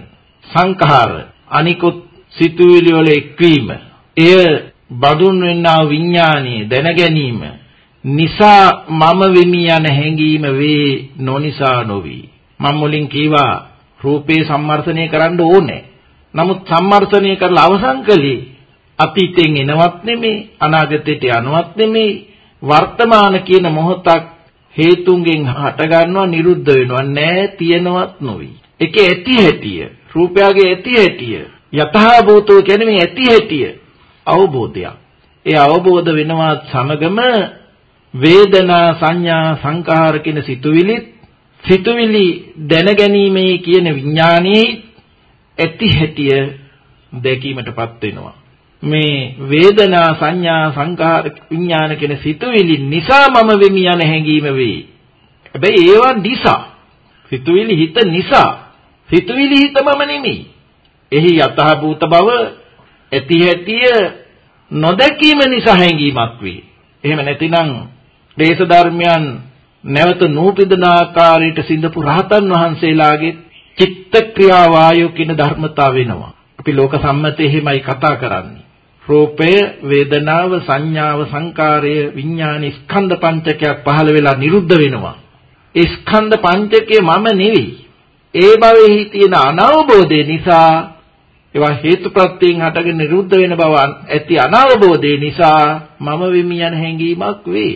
සංඛාර අනිකුත් සිතුවිලි වල එක්වීම එය බඳුන් වෙන්නා විඥානීය දැන ගැනීම නිසා මම වෙමි යන හැඟීම වේ නොනිසා නොවි. මම මුලින් කීවා රූපේ සම්මර්ෂණය කරන්න ඕනේ. නමුත් සම්මර්ෂණය කරලා අවසන් කළේ අතීතෙන් එනවත් නෙමෙයි අනාගතයට යනවත් නෙමෙයි වර්තමාන කියන මොහොතක් හේතුන්ගෙන් හට ගන්නවා නිරුද්ධ වෙනවා නෑ තියෙනවත් නොවි. ඒක ඇති හැටිය රූපයගේ ඇති හැටිය යතහා භූතෝ කියන්නේ මේ ඇති හැටිය අවබෝධයක්. ඒ අවබෝධ වෙනවා සමගම වේදනා සංඥා සංකාර කියන සිතුවිලි සිතුවිලි දැනගැනීමේ කියන විඥානයේ ඇති හැටිය දැකීමටපත් වෙනවා මේ වේදනා සංඥා සංකාර විඥාන කියන සිතුවිලි නිසා මම වෙමි යන හැඟීම වේ. හැබැයි ඒවා නිසා සිතුවිලි හිත නිසා සිතුවිලි හිත මම නෙමෙයි. එහි යථාභූත බව ඇති හැටිය නොදැකීම නිසා හැඟීමක් වේ. එහෙම නැතිනම් දේශ ධර්මයන් නැවත නූපදින ආකාරයට සිඳපු රහතන් වහන්සේලාගේ චිත්ත ක්‍රියා වායෝ කියන ධර්මතාව වෙනවා. අපි ලෝක සම්මතයේ එහෙමයි කතා කරන්නේ. රූපය, වේදනාව, සංඥාව, සංකාරය, විඥාන ස්කන්ධ පංචකයක් පහළ වෙලා නිරුද්ධ වෙනවා. ඒ ස්කන්ධ පංචකය මම නෙවෙයි. ඒ භවෙහි තියෙන අනවබෝධය නිසා ඒවා හේතුප්‍රත්‍යයෙන් හටගෙන නිරුද්ධ වෙන බව ඇති අනවබෝධය නිසා මම වෙමි යන හැඟීමක් වේ.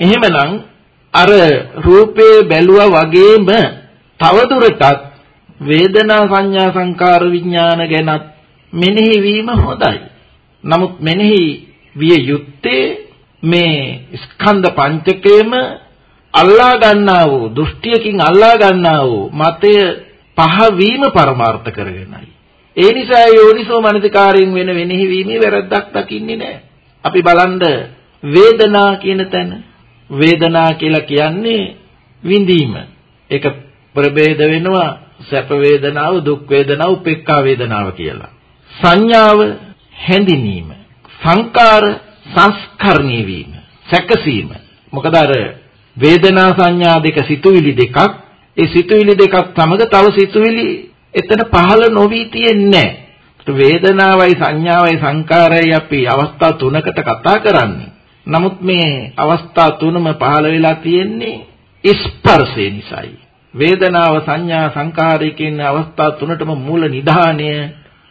එහෙමනම් අර රූපේ බැලුවා වගේම තවදුරටත් වේදනා සංඥා සංකාර විඥාන ගැනත් මෙනෙහි වීම හොඳයි. නමුත් මෙනෙහි විය යුත්තේ මේ ස්කන්ධ පංචකයේම අල්ලා ගන්නා වූ දෘෂ්ටියකින් අල්ලා ගන්නා වූ මතය පහ වීම පරමාර්ථ කරගෙනයි. ඒ නිසා යෝනිසෝ මනසිකාරයෙන් වෙන වෙනෙහි වීමේ වැරද්දක් දකින්නේ නැහැ. අපි බලන්න වේදනා කියන තැන වේදනා කියලා කියන්නේ විඳීම. ඒක ප්‍රභේද වෙනවා සැප වේදනාව, දුක් වේදනාව, උපේක්ඛා වේදනාව කියලා. සංඥාව හැඳිනීම. සංකාර සංස්කරණී වීම. සැකසීම. මොකද අර වේදනා සංඥා දෙක සිතුවිලි දෙකක් ඒ සිතුවිලි දෙකක් සමග තව සිතුවිලි එතන පහළ නොවි තියෙන්නේ වේදනාවයි සංඥාවයි සංකාරයයි අපි අවස්ථා තුනකට කතා කරන්නේ. නමුත් මේ අවස්ථා තුනම පහළ වෙලා තියෙන්නේ ස්පර්ශය නිසායි. වේදනාව සංඥා සංකාරය කියන අවස්ථා තුනටම මූල නිධානය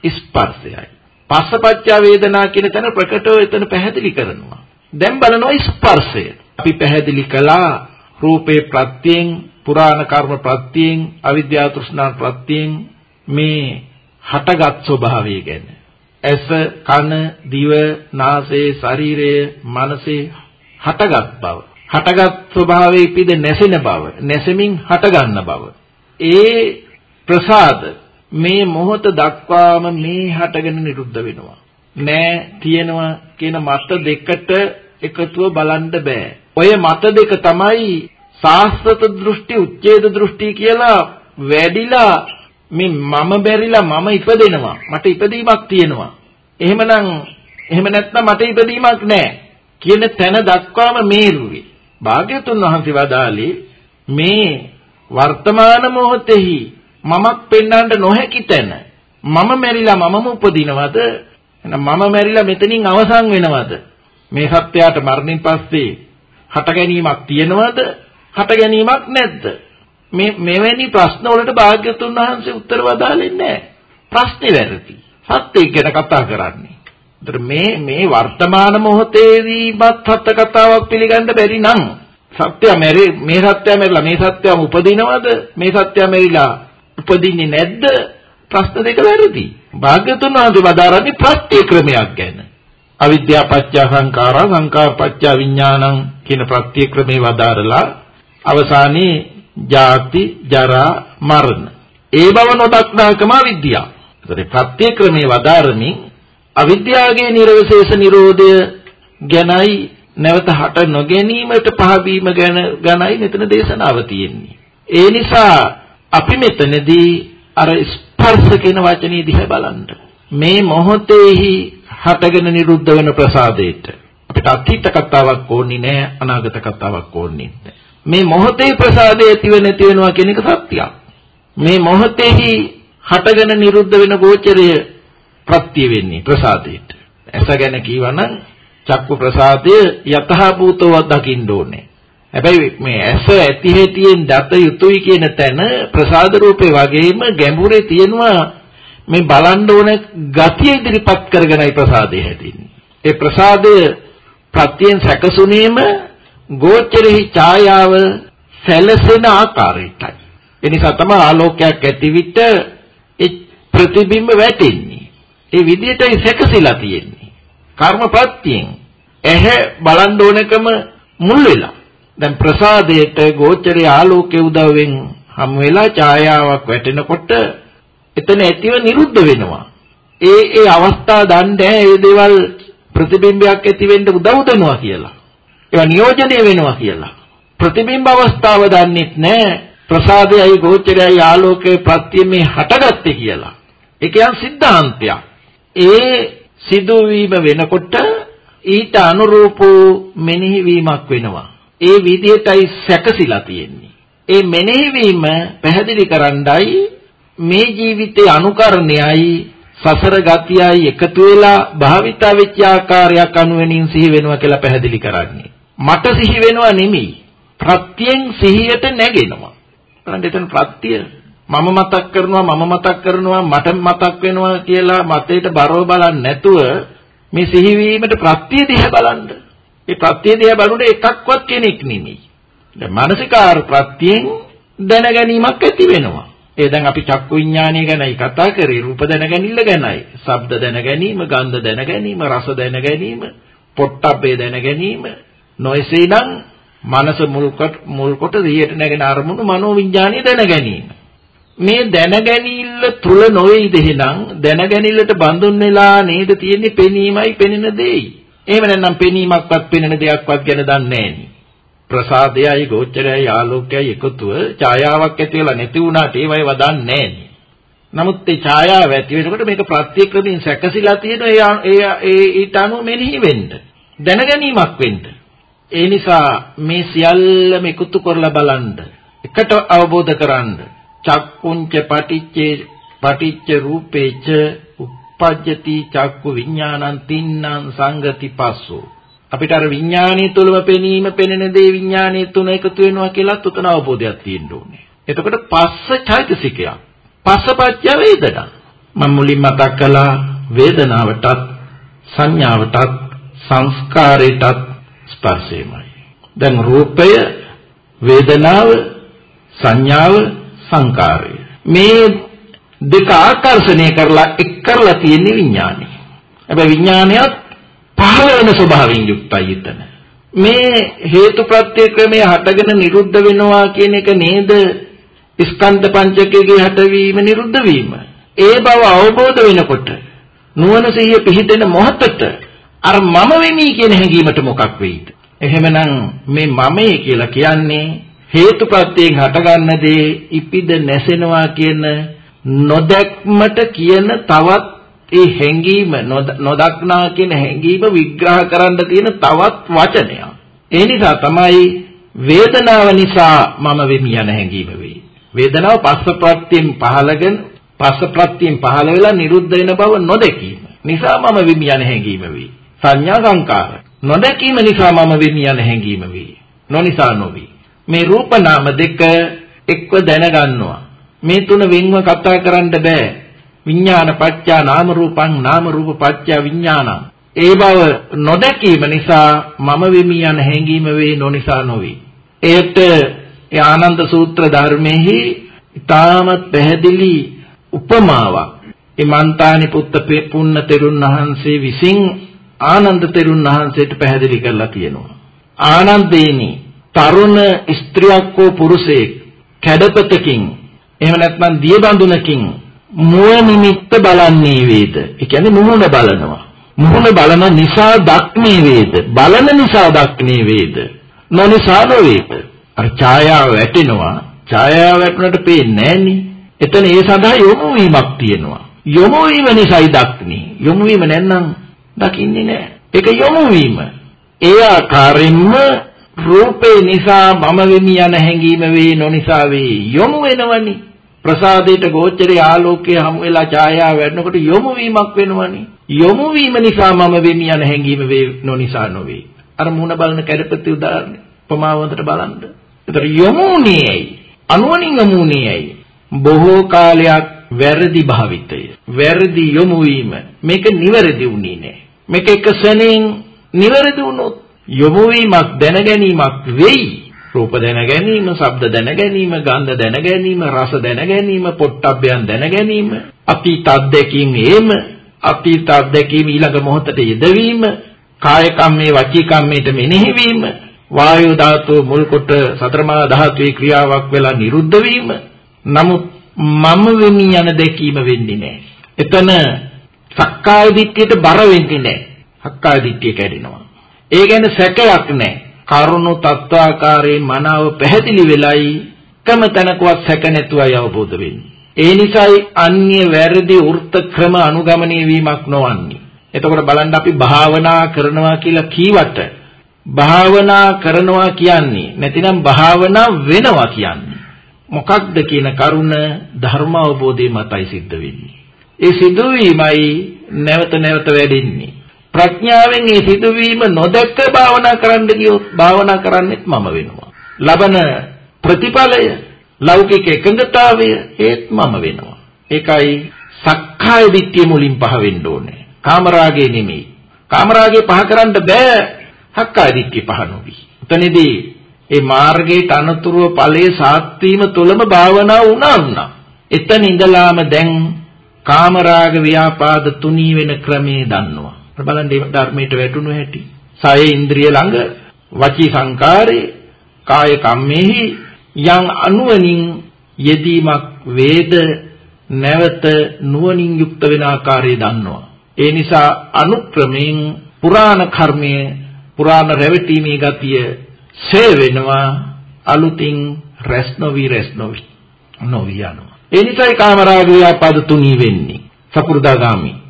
ස්පර්ශයයි. පස්සපච්චා වේදනා කියන තැන ප්‍රකටව එතන පැහැදිලි කරනවා. දැන් බලනවා ස්පර්ශය. අපි පැහැදිලි කළා රූපේ ප්‍රත්‍යයෙන් පුරාණ කර්ම ප්‍රත්‍යයෙන් අවිද්‍යා තෘෂ්ණා ප්‍රත්‍යයෙන් මේ හටගත් ස්වභාවය ගැන ඇස කන දිව නාසය ශරීරය මනසේ හටගත් බව හටගත් ස්වභාවයේ පිට නැසෙන බව නැසෙමින් හටගන්න බව. ඒ ප්‍රසාද මේ මොහොත දක්වාම මේ හටගෙන නිරුද්ධ වෙනවා. නෑ තියෙනවා කියන මත දෙකට එකතුව බලන්න බෑ. ඔය මත දෙක තමයි සාස්ත්‍රත දෘෂ්ටි උච්ඡේද දෘෂ්ටි කියලා වැඩිලා මේ මම බැරිලා මම ඉපදෙනවා. මට ඉපදීමක් තියෙනවා. එහෙමනම් එහෙම නැත්නම් මට ඉපදීමක් නැහැ කියන තැන දක්වාම මේරුවේ. භාග්‍යතුන් වහන්සේ වදාළේ මේ වර්තමාන මොහොතෙහි මමක් පෙන්වන්න නොහැකි තැන මම මැරිලා මමම උපදිනවද? එහෙනම් මම මැරිලා මෙතනින් අවසන් වෙනවද? මේ සත්‍යයට මරණින් පස්සේ හට ගැනීමක් තියෙනවද? හට ගැනීමක් නැද්ද? මේ මෙවැනි ප්‍රශ්න වලට භාග්‍යතුන් වහන්සේ උත්තර වදාලේ නැහැ. ප්‍රශ්නේ වැරදි. සත්‍ය ගැන කතා කරන්නේ. ඒතර මේ මේ වර්තමාන මොහොතේදීවත් සත්‍ය කතාවක් පිළිගන්න බැරි නම් සත්‍ය මෙරි මේ සත්‍ය මෙරිලා මේ සත්‍යම උපදිනවද? මේ සත්‍ය මෙරිලා උපදින්නේ නැද්ද? ප්‍රශ්න දෙක වැරදි. භාග්‍යතුන් වහන්සේ වදාරන්නේ ප්‍රත්‍ය ක්‍රමයක් ගැන. අවිද්‍යා පත්‍ය සංඛාරා සංඛාර පත්‍ය විඥානං කියන ප්‍රත්‍ය ක්‍රමේ වදාරලා අවසානයේ ජාති ජරා මරණ. ඒ බව නොදක්නාකම විද්‍යාව. ඒතර ප්‍රත්‍ය ක්‍රමේ වදාරමින් අවිද්‍යාවගේ නිර්වශේෂ නිරෝධය ගැනයි නැවත හට නොගැනීමට පහවීම ගැන ගැනයි මෙතන දේශනාව තියෙන්නේ. ඒ නිසා අපි මෙතනදී අර ස්පර්ශ කියන වචනේ දිහා බලන්න. මේ මොහොතේහි හටගෙන නිරුද්ධ වෙන ප්‍රසාදයට අපිට අතීත කතාවක් ඕනේ නැහැ අනාගත කතාවක් ඕනේ නැහැ. මේ මොහොතේ ප්‍රසාදය ඇතිව නැති වෙනවා කියන එක සත්‍යයක්. මේ මොහොතේහි හටගෙන නිරුද්ධ වෙන ගෝචරය ප්‍රත්‍ය වෙන්නේ ප්‍රසාදයට. ඇස ගැන කියවනම් චක්කු ප්‍රසාදය යතහභූතව දකින්න ඕනේ. හැබැයි මේ ඇස ඇති හැටියෙන් දත යුතුයි කියන තැන ප්‍රසාද රූපේ වගේම ගැඹුරේ තියෙනවා මේ බලන්න ඕන ගතිය ඉදිරිපත් කරගෙනයි ප්‍රසාදේ හැදෙන්නේ. ඒ ප්‍රසාදය ප්‍රත්‍යයෙන් සැකසුනේම ගෝචරෙහි ඡායාව සැලසෙන ආකාරයටයි. ඒ නිසා තමයි ආලෝකයක් ඇති විට ඒ ප්‍රතිබිම්බ වැටෙන්නේ. ඒ විදිහටයි සැකසීලා තියෙන්නේ. කර්මප්‍රත්‍යයෙන් ඇහැ බලන්න ඕනකම මුල් වෙලා. දැන් ප්‍රසාදයට ගෝචරයේ ආලෝකයේ උදව්වෙන් හම් වෙලා ඡායාවක් වැටෙනකොට එතන ඇතිව නිරුද්ධ වෙනවා. ඒ ඒ අවස්ථා දන්නේ ඒ දේවල් ප්‍රතිබිම්බයක් ඇති වෙන්න උදව් දෙනවා කියලා. ඒවා නියෝජනය වෙනවා කියලා. ප්‍රතිබිම්බ අවස්ථාව දන්නෙත් නැහැ. ප්‍රසාදයයි ගෝචරයයි ආලෝකයේ ප්‍රත්‍යමේ හටගත්තේ කියලා. ඒ කියන්නේ සිද්ධාන්තයක්. ඒ සිදුවීම වෙනකොට ඊට අනුරූප මෙනෙහි වීමක් වෙනවා. ඒ විදිහටයි සැකසিলা තියෙන්නේ. ඒ මෙනෙහි වීම පැහැදිලි කරන්නයි මේ ජීවිතේ අනුකරණයයි සසර ගතියයි එකතු වෙලා භාවිතා වෙච්ච ආකාරයක් අනුවෙනින් සිහි වෙනවා කියලා පැහැදිලි කරන්නේ. මට සිහි වෙනවා නෙමෙයි. ප්‍රත්‍යයෙන් සිහියට නැගෙනවා. බලන්න එතන ප්‍රත්‍ය මම මතක් කරනවා මම මතක් කරනවා මට මතක් වෙනවා කියලා මතයට බරව බලන්නේ නැතුව මේ සිහිවීමට ප්‍රත්‍ය දිහා බලන්න. ඒ ප්‍රත්‍ය දිහා බලනකොට එකක්වත් කෙනෙක් නෙමෙයි. දැන් මානසිකාර ප්‍රත්‍යයෙන් දැනගැනීමක් ඇති වෙනවා. ඒ දැන් අපි චක්කු විඥානය ගැනයි කතා කරේ රූප දැනගැනීම ගැනයි. ශබ්ද දැනගැනීම, ගන්ධ දැනගැනීම, රස දැනගැනීම, පොට්ටබ්බේ දැනගැනීම, නොයසේනම් මනස මුල් කොට මුල් කොට සිහියට නැගෙන අරමුණු මනෝ විඥානීය දැන ගැනීම. මේ දැනගැනීම තුල නොවේද එහෙනම් දැනගැනීමට බඳුන් වෙලා නේද තියෙන්නේ පෙනීමයි පෙනෙන දෙයි. එහෙම නැත්නම් පෙනීමක්වත් පෙනෙන දෙයක්වත් ගැන දන්නේ නැහැ ප්‍රසාදයයි ගෝචරයයි ආලෝකයයි එකතුව ඡායාවක් ඇති වෙලා නැති වුණාට ඒවයි වදන්නේ නැහැ. නමුත් ඒ ඡායාව ඇති වෙනකොට මේක ප්‍රත්‍යක්‍රමයෙන් සැකසීලා තියෙන ඒ ඒ ඊට අනුව මෙනෙහි වෙන්න. දැනගැනීමක් වෙන්න. ඒ නිසා මේ සියල්ලම එකතු කරලා බලන්න. එකට අවබෝධ කරගන්න. චක්කුංච පටිච්චේ පටිච්ච රූපේච uppajjati චක්කු විඥානං තින්නම් සංගති පස්සෝ අපිට අර විඥානීය තුලම පෙනීම පෙනෙන දේ විඥානීය තුන එකතු වෙනවා කියලාත් උතන අවබෝධයක් තියෙන්න ඕනේ. එතකොට පස්ස චෛතසිකයක්. පස්සපච්ච වේදනා. මම මුලින් මතක් කළා වේදනාවටත් සංඥාවටත් සංස්කාරයටත් ස්පර්ශයමයි. දැන් රූපය වේදනාව සංඥාව සංකාරය. මේ දෙක ආකර්ෂණය කරලා එක් කරලා තියෙන විඥානය. හැබැයි විඥානයත් පහළ වෙන ස්වභාවයෙන් යුක්තයි එතන. මේ හේතු ප්‍රත්‍ය ක්‍රමයේ හටගෙන නිරුද්ධ වෙනවා කියන එක නේද ස්කන්ධ පංචකයේ හටවීම නිරුද්ධ වීම. ඒ බව අවබෝධ වෙනකොට නුවණ සිහිය පිහිටෙන මොහොතට අර මම වෙමි කියන හැඟීමට මොකක් වෙයිද? එහෙමනම් මේ මමයි කියලා කියන්නේ හේතුප්‍රත්‍යයෙන් හටගන්න දේ ඉපිද නැසෙනවා කියන නොදැක්මට කියන තවත් ඒ හැඟීම නොදක්නා කියන හැඟීම විග්‍රහ කරන්න තියෙන තවත් වචනයක්. ඒ නිසා තමයි වේදනාව නිසා මම වෙමි යන හැඟීම වෙයි. වේදනාව පස්සප්‍රත්‍යයෙන් පහළගෙන පස්සප්‍රත්‍යයෙන් පහළ වෙලා නිරුද්ධ වෙන බව නොදැකීම. නිසා මම වෙමි යන හැඟීම වෙයි. සංඥා සංකාර. නොදැකීම නිසා මම වෙමි යන හැඟීම වෙයි. නොනිසා නොවේ. මේ රූප නාම දෙක එක්ව දැනගන්නවා. මේ තුන වෙන්ව කතා කරන්න බෑ. විඥාන පත්‍යා නාම රූපං නාම රූප පත්‍යා විඥානං. ඒ බව නොදැකීම නිසා මම වෙමි යන හැඟීම වේ නොනිසා නොවේ. ඒත් ඒ ආනන්ද සූත්‍ර ධර්මයේහි ඊටමත් පැහැදිලි උපමාවක්. ඒ මන්තානි පුත්ත පුන්න තෙරුන් වහන්සේ විසින් ආනන්ද තෙරුන් වහන්සේට පැහැදිලි කරලා තියෙනවා. ආනන්දේනි තරුණ ස්ත්‍රියක් හෝ පුරුෂයෙක් කැඩපතකින් එහෙම නැත්නම් දියබඳුනකින් මුව නිමිත්ත බලන්නේ වේද? ඒ කියන්නේ මුහුණ බලනවා. මුහුණ බලන නිසා දක්නේ වේද? බලන නිසා දක්නේ වේද? නොනිසා නොවේද? අර ඡායාව වැටෙනවා. ඡායාව වැටුණට පේන්නේ නැහනේ. එතන ඒ සඳහා යොමු වීමක් තියෙනවා. යොමු වීම නිසායි දක්නේ. යොමු වීම නැත්නම් දකින්නේ නැහැ. ඒක යොමු වීම. ඒ ආකාරයෙන්ම රූපේ නිසා මම වෙමි යන හැඟීම වේ නොනිසා වේ යොමු වෙනවනේ. ප්‍රසාදයට ගෝචරයේ ආලෝකයේ හමු වෙලා ඡායාව වැටෙනකොට යොමු වීමක් වෙනවනේ. යොමු වීම නිසා මම වෙමි යන හැඟීම වේ නොනිසා නොවේ. අර මුණ බලන කැඩපති උදාහරණය ප්‍රමාවන්තට බලන්න. ඒතර යොමුනේ ඇයි? අනුවණින් යමුනේ ඇයි? බොහෝ කාලයක් වැරදි භාවිතය. වැරදි යොමු වීම මේක නිවැරදි වුණේ නැහැ. මේක එක සෙනෙන් නිවැරදි වුණොත් යොමු වීමක් දැන ගැනීමක් වෙයි. රූප දැන ගැනීම, ශබ්ද දැන ගැනීම, ගන්ධ දැන ගැනීම, රස දැන ගැනීම, පොට්ටබ්බයන් දැන ගැනීම, අතීත අත්දැකීම් එහෙම, අතීත අත්දැකීම් ඊළඟ මොහොතට යෙදවීම, කාය කම්මේ වචී කම්මේට මෙනෙහි වීම, වායු ධාතුව මුල් කොට සතරමා ධාතුවේ ක්‍රියාවක් වෙලා නිරුද්ධ වීම. නමුත් මම වෙමි යන දැකීම වෙන්නේ නැහැ. එතන සක්කාය දිට්ඨියට බර වෙන්නේ නැහැ. සක්කාය දිට්ඨිය කැඩෙනවා. ඒ කියන්නේ සැකයක් නැහැ. කරුණු තත්වාකාරයෙන් මනාව පැහැදිලි වෙලයි කම තැනකවත් සැක නැතුවයි අවබෝධ වෙන්නේ. ඒ නිසායි අන්‍ය වැරදි වෘත්ත ක්‍රම අනුගමනය වීමක් නොවන්නේ. එතකොට බලන්න අපි භාවනා කරනවා කියලා කීවට භාවනා කරනවා කියන්නේ නැතිනම් භාවනා වෙනවා කියන්නේ මොකක්ද කියන කරුණ ධර්ම අවබෝධය මතයි සිද්ධ වෙන්නේ. ඒ සිදුවීමයි නැවත නැවත වැඩෙන්නේ. ප්‍රඥාවෙන් ඒ සිදුවීම නොදැක්ක භාවනා කරන්න ගියොත් භාවනා කරන්නෙත් මම වෙනවා. ලබන ප්‍රතිඵලය ලෞකික එකඟතාවය ඒත් මම වෙනවා. ඒකයි සක්කාය දිට්ඨිය මුලින් පහ වෙන්න ඕනේ. කාමරාගේ නෙමෙයි. කාමරාගේ පහ කරන්න බෑ. සක්කාය දිට්ඨිය පහ නොවි. එතනදී ඒ මාර්ගයේ තනතුරුව ඵලයේ සාත්වීම තුළම භාවනාව වුණා වුණා. එතන ඉඳලාම දැන් කාමරාග ව්‍යාපාද තුනී වෙන ක්‍රමේ දන්නවා. බලන්න මේ ධර්මයට වැටුණු හැටි. සය ඉන්ද්‍රිය ළඟ වචී සංකාරේ කාය කම්මේහි යම් අනුවණින් යෙදීමක් වේද නැවත නුවණින් යුක්ත වෙන ආකාරය දන්නවා. ඒ නිසා අනුක්‍රමයෙන් පුරාණ කර්මයේ පුරාණ රැවටීමේ ගතිය සේ වෙනවා අලුතින් රැස් නොවි රැස් නොවි නොවි යනවා. ඒ නිසායි කාමරාග ව්‍යාපාද තුනී වෙන්නේ. සකු르දාගාමි.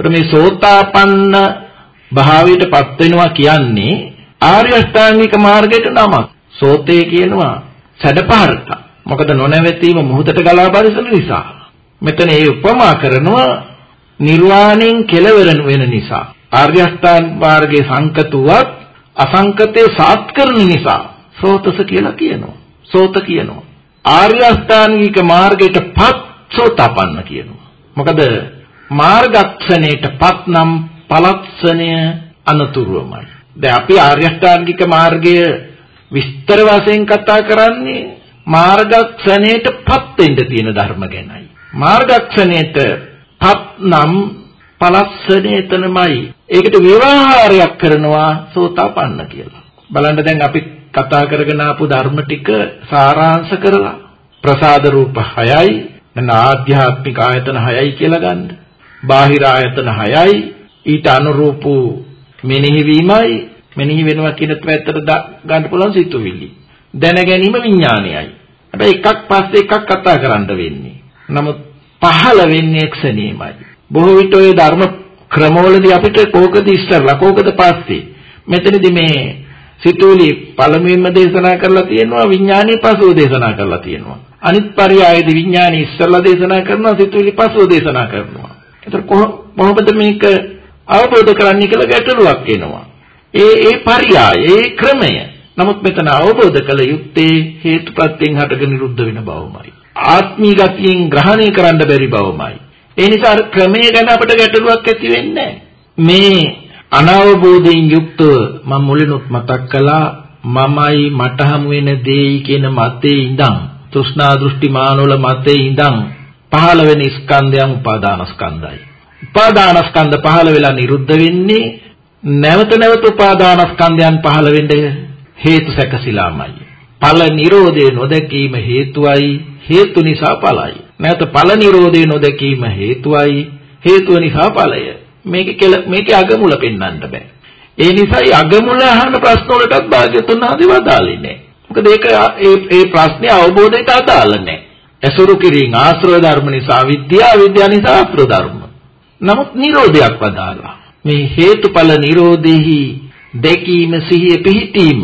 ତර මේ සෝතාපන්න භාවයටපත් වෙනවා කියන්නේ ආර්ය අෂ්ටාංගික මාර්ගයට නමක්. සෝතේ කියනවා සැඩපහරට. මොකද නොනැවතීම මොහොතට ගලා පරිසන නිසා. මෙතන ඒ උපමා කරනවා නිර්වාණයෙන් කෙලවර වෙන නිසා. ආර්ය අෂ්ටාංග මාර්ගයේ සංකතුවත් අසංකතේ සාත් කරන නිසා සෝතස කියලා කියනවා. සෝත කියනවා. ආර්ය අෂ්ටාංගික මාර්ගයටපත් සෝතාපන්න කියනවා. මොකද මාර්ගක්ෂණයටපත් නම් පලක්ෂණය අනතුරුවමයි. දැන් අපි ආර්ය අෂ්ටාංගික මාර්ගය විස්තර වශයෙන් කතා කරන්නේ මාර්ගක්ෂණයටපත් වෙන්න තියෙන ධර්ම ගැනයි. මාර්ගක්ෂණයටපත් නම් පලක්ෂණය එතනමයි. ඒකට විවහාරයක් කරනවා සෝතාපන්න කියලා. බලන්න දැන් අපි කතා කරගෙන ආපු ධර්ම ටික සාරාංශ කරලා ප්‍රසාද රූප 6යි නැත්නම් ආධ්‍යාත්මික ආයතන 6යි කියලා ගන්න. බාහිර ආයතන 6යි ඊට අනුරූප මෙනෙහි වීමයි මෙනෙහි වෙනවා කියන පැත්තට ගන්න පුළුවන් සිතුවිලි. දැන ගැනීම විඥානයයි. හැබැයි එකක් පස්සේ එකක් කතා කරන්න වෙන්නේ. නමුත් පහළ වෙන්නේ එක්සනීමයි. බොහෝ විට ඔය ධර්ම ක්‍රමවලදී අපිට කෝකද ඉස්සරලා කෝකද පස්සේ මෙතනදී මේ සිතුවිලි පළමුවෙන්ම දේශනා කරලා තියෙනවා විඥානීය පසුව දේශනා කරලා තියෙනවා. අනිත් පරයයේදී විඥානීය ඉස්සරලා දේශනා කරනවා සිතුවිලි පසුව දේශනා කරනවා. ඒතර කොහොමද මේක අවබෝධ කරන්නේ කියලා ගැටලුවක් එනවා. ඒ ඒ පරයය ඒ ක්‍රමය. නමුත් මෙතන අවබෝධ කළ යුත්තේ හේතුපත්යෙන් හටගෙන නිරුද්ධ වෙන බවමයි. ආත්මී ගතියෙන් ග්‍රහණය කරන්න බැරි බවමයි. ඒ නිසා ක්‍රමය ගැන අපිට ගැටලුවක් ඇති වෙන්නේ මේ අනවබෝධයෙන් යුක්තව මම මුලිනුත් මතක් කළා මමයි මට හමු වෙන දෙයි කියන මතේ ඉඳන් තෘෂ්ණා දෘෂ්ටි මානවල මතේ ඉඳන් පහළ වෙන ස්කන්ධයන් උපාදානස්කන්ධයි. උපාදානස්කන්ධ පහළ වෙලා නිරුද්ධ වෙන්නේ නැවත නැවත උපාදානස්කන්ධයන් පහළ වෙන්න හේතු සැකසීලාමයි. ඵල නිරෝධය නොදැකීම හේතුවයි හේතු නිසා ඵලයි. නැවත ඵල නිරෝධය නොදැකීම හේතුවයි හේතුව නිසා ඵලය. මේකේ කෙල මේකේ අගමුල පෙන්වන්න බෑ. ඒ නිසායි අගමුල අහන ප්‍රශ්න වලටත් භාග්‍යතුන් ආදී වදාළේ නෑ. මොකද ඒක ඒ ඒ ප්‍රශ්නේ අවබෝධයට අදාළ නෑ. ඇසුරු කිරීම ආශ්‍රව ධර්ම නිසා විද්‍යාව විද්‍යාව නිසා ආශ්‍රව ධර්ම. නමුත් නිරෝධයක් වදාලා. මේ හේතුඵල නිරෝධෙහි දැකීම සිහිය පිහිටීම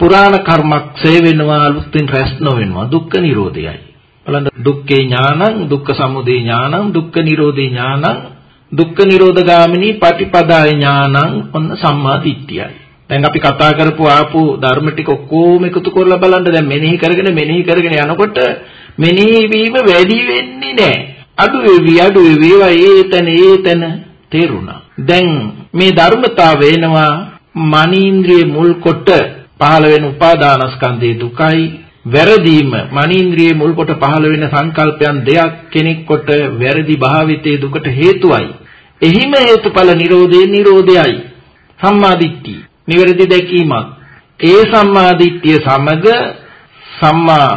පුරාණ කර්මක් සේ වෙනවා අලුත්ෙන් රැස් නොවෙනවා දුක්ඛ නිරෝධයයි. බලන්න දුක්ඛේ ඥානං දුක්ඛ සමුදය ඥානං දුක්ඛ නිරෝධේ ඥානං දුක්ඛ නිරෝධ ගාමිනී පටිපදාය ඥානං ඔන්න සම්මා දිට්ඨියයි. දැන් අපි කතා කරපු ආපු ධර්ම ටික ඔක්කොම එකතු කරලා බලන්න දැන් මෙනෙහි කරගෙන මෙනෙහි කරගෙන යනකොට මෙනෙහි වීම වැඩි වෙන්නේ නැහැ. අඩු වෙවි අඩු වෙවි ඒතන ඒතන තේරුණා. දැන් මේ ධර්මතාව වෙනවා මනීන්ද්‍රිය මුල් කොට පහළ වෙන උපාදානස්කන්ධයේ දුකයි වැරදීම මනීන්ද්‍රියේ මුල් කොට පහළ වෙන සංකල්පයන් දෙයක් කෙනෙක් කොට වැරදි භාවිතයේ දුකට හේතුවයි එහිම හේතුඵල නිරෝධේ නිරෝධයයි. සම්මාදිට්ඨිය. නිවැරදි දැකීමක්. ඒ සම්මාදිට්ඨිය සමග සම්මා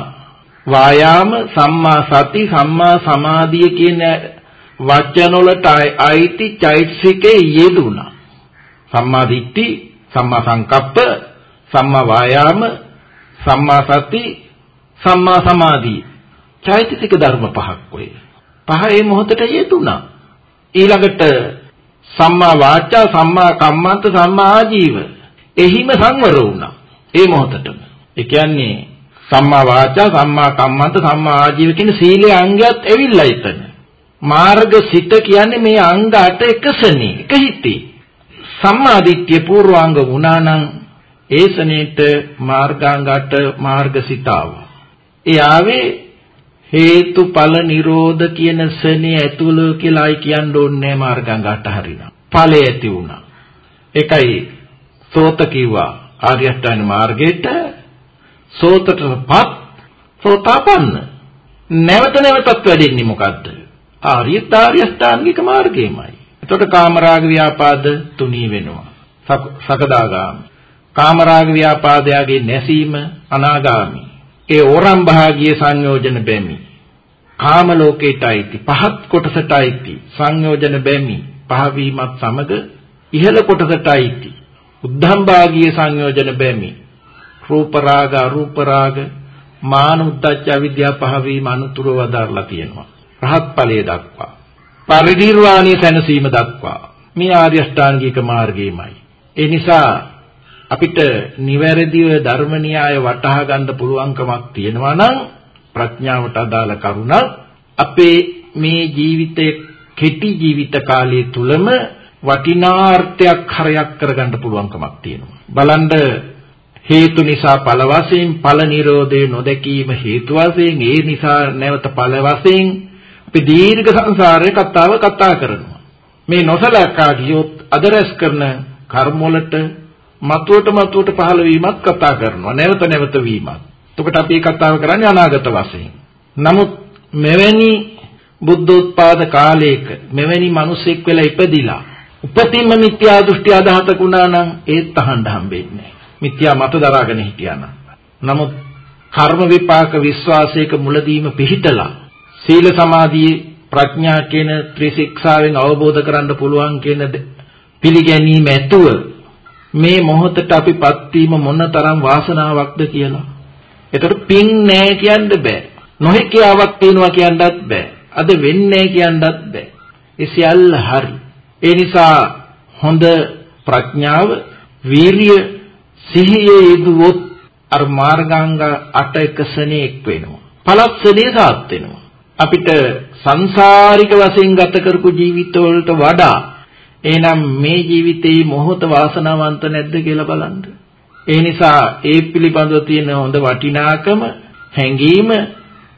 වායාම, සම්මා සති, සම්මා සමාධිය කියන වචන වලට අයිති චෛතසිකේ යෙදුණා. සම්මාදිට්ඨි, සම්මා සංකප්ප, සම්මා වායාම, සම්මා සති, සම්මා සමාධි. චෛතසික ධර්ම පහක් ඔය. පහ ඒ මොහොතට යෙදුණා. ඊළඟට සම්මා වාචා සම්මා කම්මන්ත සම්මා ආජීව එහිම සංවර වුණා ඒ මොහොතටම ඒ කියන්නේ සම්මා වාචා සම්මා කම්මන්ත සම්මා ආජීව කියන සීලේ අංගයත් ඇවිල්ලා එතන මාර්ග සිත කියන්නේ මේ අංග අට එකසනේ එක හිතේ සම්මා දිට්ඨිය පූර්වාංග වුණා නම් ඒ සනේට මාර්ගාංග අට මාර්ග සිතාව ඒ ආවේ හේතුඵල නිරෝධ කියන සනේ ඇතුළ කියලායි කියන්න ඕනේ මාර්ගංගට හරිනම්. ඵලය ඇති වුණා. ඒකයි සෝත කිව්වා ආර්ය අෂ්ටාංග මාර්ගයට සෝතටපත් සෝතාපන්න. නැවත නැවතත් වැඩෙන්නේ මොකද්ද? ආර්ය ආර්ය අෂ්ටාංගික මාර්ගයමයි. එතකොට කාමරාග ව්‍යාපාද තුනී වෙනවා. සකදාගාමි. කාමරාග ව්‍යාපාදයාගේ නැසීම අනාගාමි. ඒ ඕරම් භාගීය සංයෝජන බැමි. කාම ලෝකයට අයිති පහත් කොටසට අයිති සංයෝජන බැමි පහවීමත් සමග ඉහළ කොටසට අයිති උද්ධම් භාගීය සංයෝජන බැමි රූප රාග අරූප රාග මාන උද්දච්ච අවිද්‍යාව පහවීම අනුතුරු වදාරලා තියෙනවා. රහත් ඵලයේ දක්වා. පරිනිර්වාණය සැනසීම දක්වා. මේ ආර්ය අෂ්ටාංගික මාර්ගයමයි. ඒ නිසා අපිට නිවැරදිව ධර්ම න්‍යාය වටහා ගන්න පුළුවන්කමක් තියෙනවා නම් ප්‍රඥාවට අදාළ කරුණක් අපේ මේ ජීවිතයේ කෙටි ජීවිත කාලය තුලම වටිනාර්ථයක් හරයක් කරගන්න පුළුවන්කමක් තියෙනවා. බලන්න හේතු නිසා ඵල වශයෙන් ඵල නිරෝධේ නොදැකීම හේතු වශයෙන් ඒ නිසා නැවත ඵල වශයෙන් අපි දීර්ඝ සංසාරයේ කතාව කතා කරනවා. මේ නොසලකා ගියොත් අදරස් කරන කර්ම වලට මතුවට මතුවට පහළ වීමත් කතා කරනවා. නැවත නැවත වීමත්. එතකොට අපි කතාව කරන්නේ අනාගත වශයෙන්. නමුත් මෙවැනි බුද්ධෝත්පාද කාලයක මෙවැනි මිනිසෙක් වෙලා ඉපදිලා උපතින්ම මිත්‍යා දෘෂ්ටි අදහසක් වුණා නම් ඒත් අහන්න හම්බෙන්නේ මිත්‍යා මත දරාගෙන හිටියා නම්. නමුත් කර්ම විපාක විශ්වාසයක මුලදීම පිහිටලා සීල සමාධි ප්‍රඥා කියන ත්‍රිශික්ෂාවෙන් අවබෝධ කරන්න පුළුවන් කියන පිළිගැනීම ඇතුව මේ මොහොතට අපිපත් වීම මොනතරම් වාසනාවක්ද කියලා. එතකොට පින් නෑ කියන්න බෑ. නොහැකියාවක් තියෙනවා කියන්නත් බෑ. අද වෙන්නේ කියන්නත් බෑ. ඒ සියල්ල හරි. ඒ නිසා හොඳ ප්‍රඥාව, වීරිය, සිහියේ යෙදුවොත් අර මාර්ගාංග 8 එකසනේ එක් වෙනවා. පළත්සනේ සාත් වෙනවා. අපිට සංසාරික වශයෙන් ගත කරපු ජීවිතවලට වඩා එහෙනම් මේ ජීවිතේ මොහොත වාසනාවන්ත නැද්ද කියලා බලන්න. ඒ නිසා ඒ පිළිබඳව තියෙන හොඳ වටිනාකම හැඟීම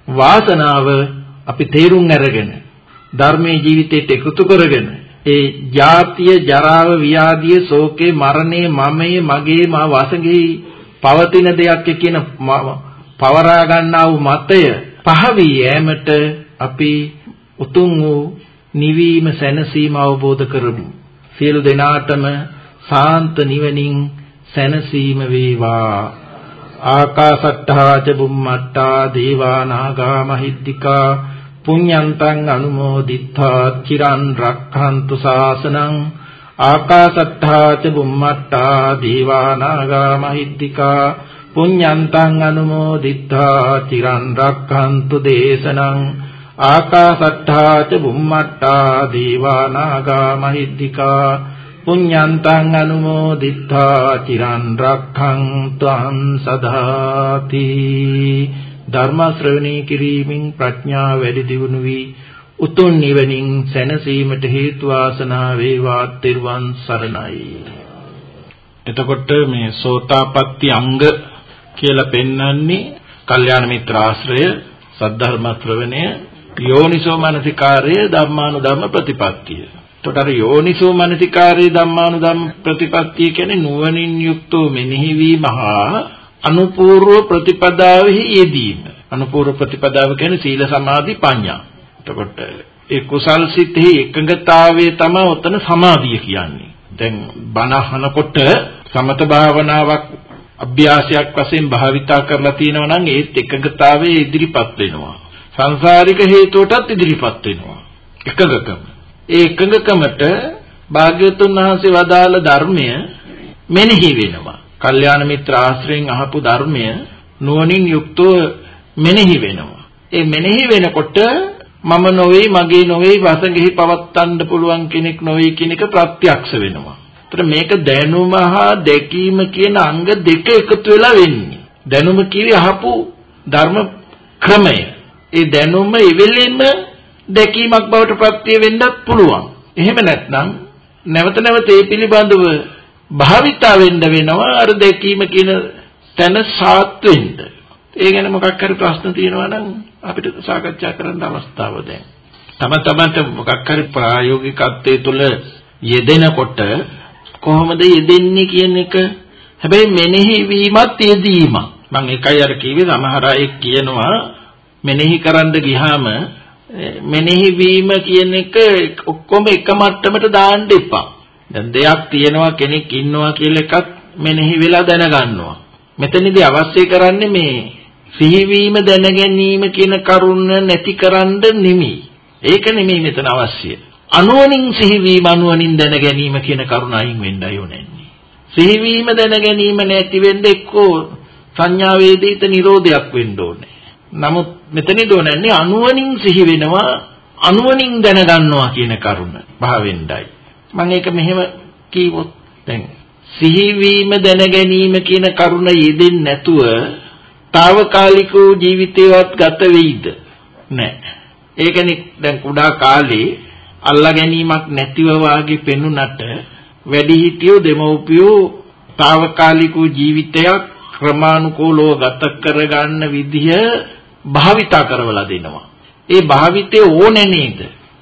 වාසනාව අපි තේරුම් අරගෙන ධර්මයේ ජීවිතයට එකතු කරගෙන ඒ ජාතිය ජරාව ව්‍යාධිය ශෝකේ මරණය මමයේ මගේ මා වසඟේ පවතින දෙයක් කියන පවරා ගන්නා වූ මතය පහවී යෑමට අපි උතුම් වූ නිවීම සැනසීම අවබෝධ කරමු. සියලු දෙනාටම සාන්ත නිවනින් සැනසීම වේවා. ආකාසට්ඨා ච බුම්මට්ඨා දේවා නාග මහිද්దికා පුඤ්ඤන්තං අනුමෝදිත්වා චිරන් රක්ඛන්තු සාසනං ආකාසත්තා ච බුම්මත්තා දීවානාගා මහිද්దికා පුඤ්ඤන්තං අනුමෝදිත්වා චිරන් රක්ඛන්තු දේශනං ආකාසත්තා ච බුම්මත්තා දීවානාගා මහිද්దికා පුඤ්ඤන්තං අනුමෝදිත්වා චිරන් රක්ඛන්තු අං සදාති ධර්ම ශ්‍රවණී කිරීමෙන් ප්‍රඥා වැඩි දියුණු වී උතුම් නිවනින් සැනසීමට හේතු වාසනා වේවා ත්‍රිවන් සරණයි එතකොට මේ සෝතාපට්ටි අංග කියලා පෙන්වන්නේ කල්යාණ මිත්‍ර ආශ්‍රය සද්ධර්ම ශ්‍රවණය යෝනිසෝ මනසිකාරය ධම්මානුධම්ම ප්‍රතිපත්තිය. එතකොට අර යෝනිසෝ මනසිකාරයේ ධම්මානුධම්ම ප්‍රතිපත්තිය කියන්නේ නුවණින් යුක්තව මෙනෙහි වීම හා අනුපූර්ව ප්‍රතිපදාවෙහි යෙදීම. අනුපූර්ව ප්‍රතිපදාව කියන්නේ සීල සමාධි ප්‍රඥා. එතකොට ඒ කුසල් සිතෙහි එකඟතාවය තමයි උතන සමාධිය කියන්නේ. දැන් බණ අහනකොට සමත භාවනාවක් අභ්‍යාසයක් වශයෙන් භාවිතා කරලා තියෙනවා නම් ඒත් එකඟතාවයේ ඉදිරිපත් වෙනවා. සංසාරික හේතුවටත් ඉදිරිපත් වෙනවා. එකඟකම. ඒ එකඟකමට භාග්‍යවතුන් වහන්සේ වදාළ ධර්මය මෙනෙහි වෙනවා. කල්යාණ මිත්‍ර ආශ්‍රයෙන් අහපු ධර්මය නුවණින් යුක්තව මෙනෙහි වෙනවා. ඒ මෙනෙහි වෙනකොට මම නොවේ මගේ නොවේ වසඟෙහි පවත්තන්න පුළුවන් කෙනෙක් නොවේ කියන එක ප්‍රත්‍යක්ෂ වෙනවා. ඒතර මේක දැනුම හා දැකීම කියන අංග දෙක එකතු වෙලා වෙන්නේ. දැනුම කිවි අහපු ධර්ම ක්‍රමය. ඒ දැනුම ඉවෙලෙම දැකීමක් බවට ප්‍රත්‍ය වෙන්නත් පුළුවන්. එහෙම නැත්නම් නැවත නැවත ඒ පිළිබඳව භාවිතා වෙන්න වෙනවා අර දැකීම කියන තැන සාත් වෙන්න. ඒ ගැන මොකක් හරි ප්‍රශ්න තියෙනවා නම් අපිට සාකච්ඡා කරන්න අවස්ථාව දැන්. තම තමන්ට මොකක් හරි ප්‍රායෝගිකත්වයේ තුල යෙදෙනකොට කොහොමද යෙදෙන්නේ කියන එක හැබැයි මෙනෙහි වීමත් යෙදීමක්. මම එකයි අර කිව්වේ සමහර අය කියනවා මෙනෙහි කරන්න ගියාම මෙනෙහි වීම කියන එක ඔක්කොම එක මට්ටමට දාන්න එපා. දැන් දෙයක් තියෙනවා කෙනෙක් ඉන්නවා කියලා එකත් මෙනෙහි වෙලා දැනගන්නවා. මෙතනදී අවශ්‍ය කරන්නේ මේ සිහිවීම දැන ගැනීම කියන කරුණ නැතිකරන්න නෙමෙයි. ඒක නෙමෙයි මෙතන අවශ්‍ය. අනුවණින් සිහිවීම අනුවණින් දැන ගැනීම කියන කරුණ අයින් වෙන්නයි ඕනේ. සිහිවීම දැන ගැනීම නැති වෙන්න එක්කෝ සංඥා වේදිත නිරෝධයක් වෙන්න ඕනේ. නමුත් මෙතනදී දෝනන්නේ අනුවණින් සිහි වෙනවා අනුවණින් දැනගන්නවා කියන කරුණ භාවෙන්ඩයි. මම ඒක මෙහෙම කීවොත් දැන් සිහිවීම දැන ගැනීම කියන කරුණ යෙදෙන්නේ නැතුව తాවකාලික ජීවිතේවත් ගත වෙයිද? නැහැ. ඒකනේ දැන් කුඩා කාලේ අල්ලා ගැනීමක් නැතිව වාගේ පෙනුනට වැඩිහිටියෝ දෙමව්පියෝ తాවකාලික ජීවිතයක් ක්‍රමානුකූලව ගත කරගන්න විදිහ භාවිතා කරවලා දෙනවා. ඒ භාවිතේ ඕනේ නේද?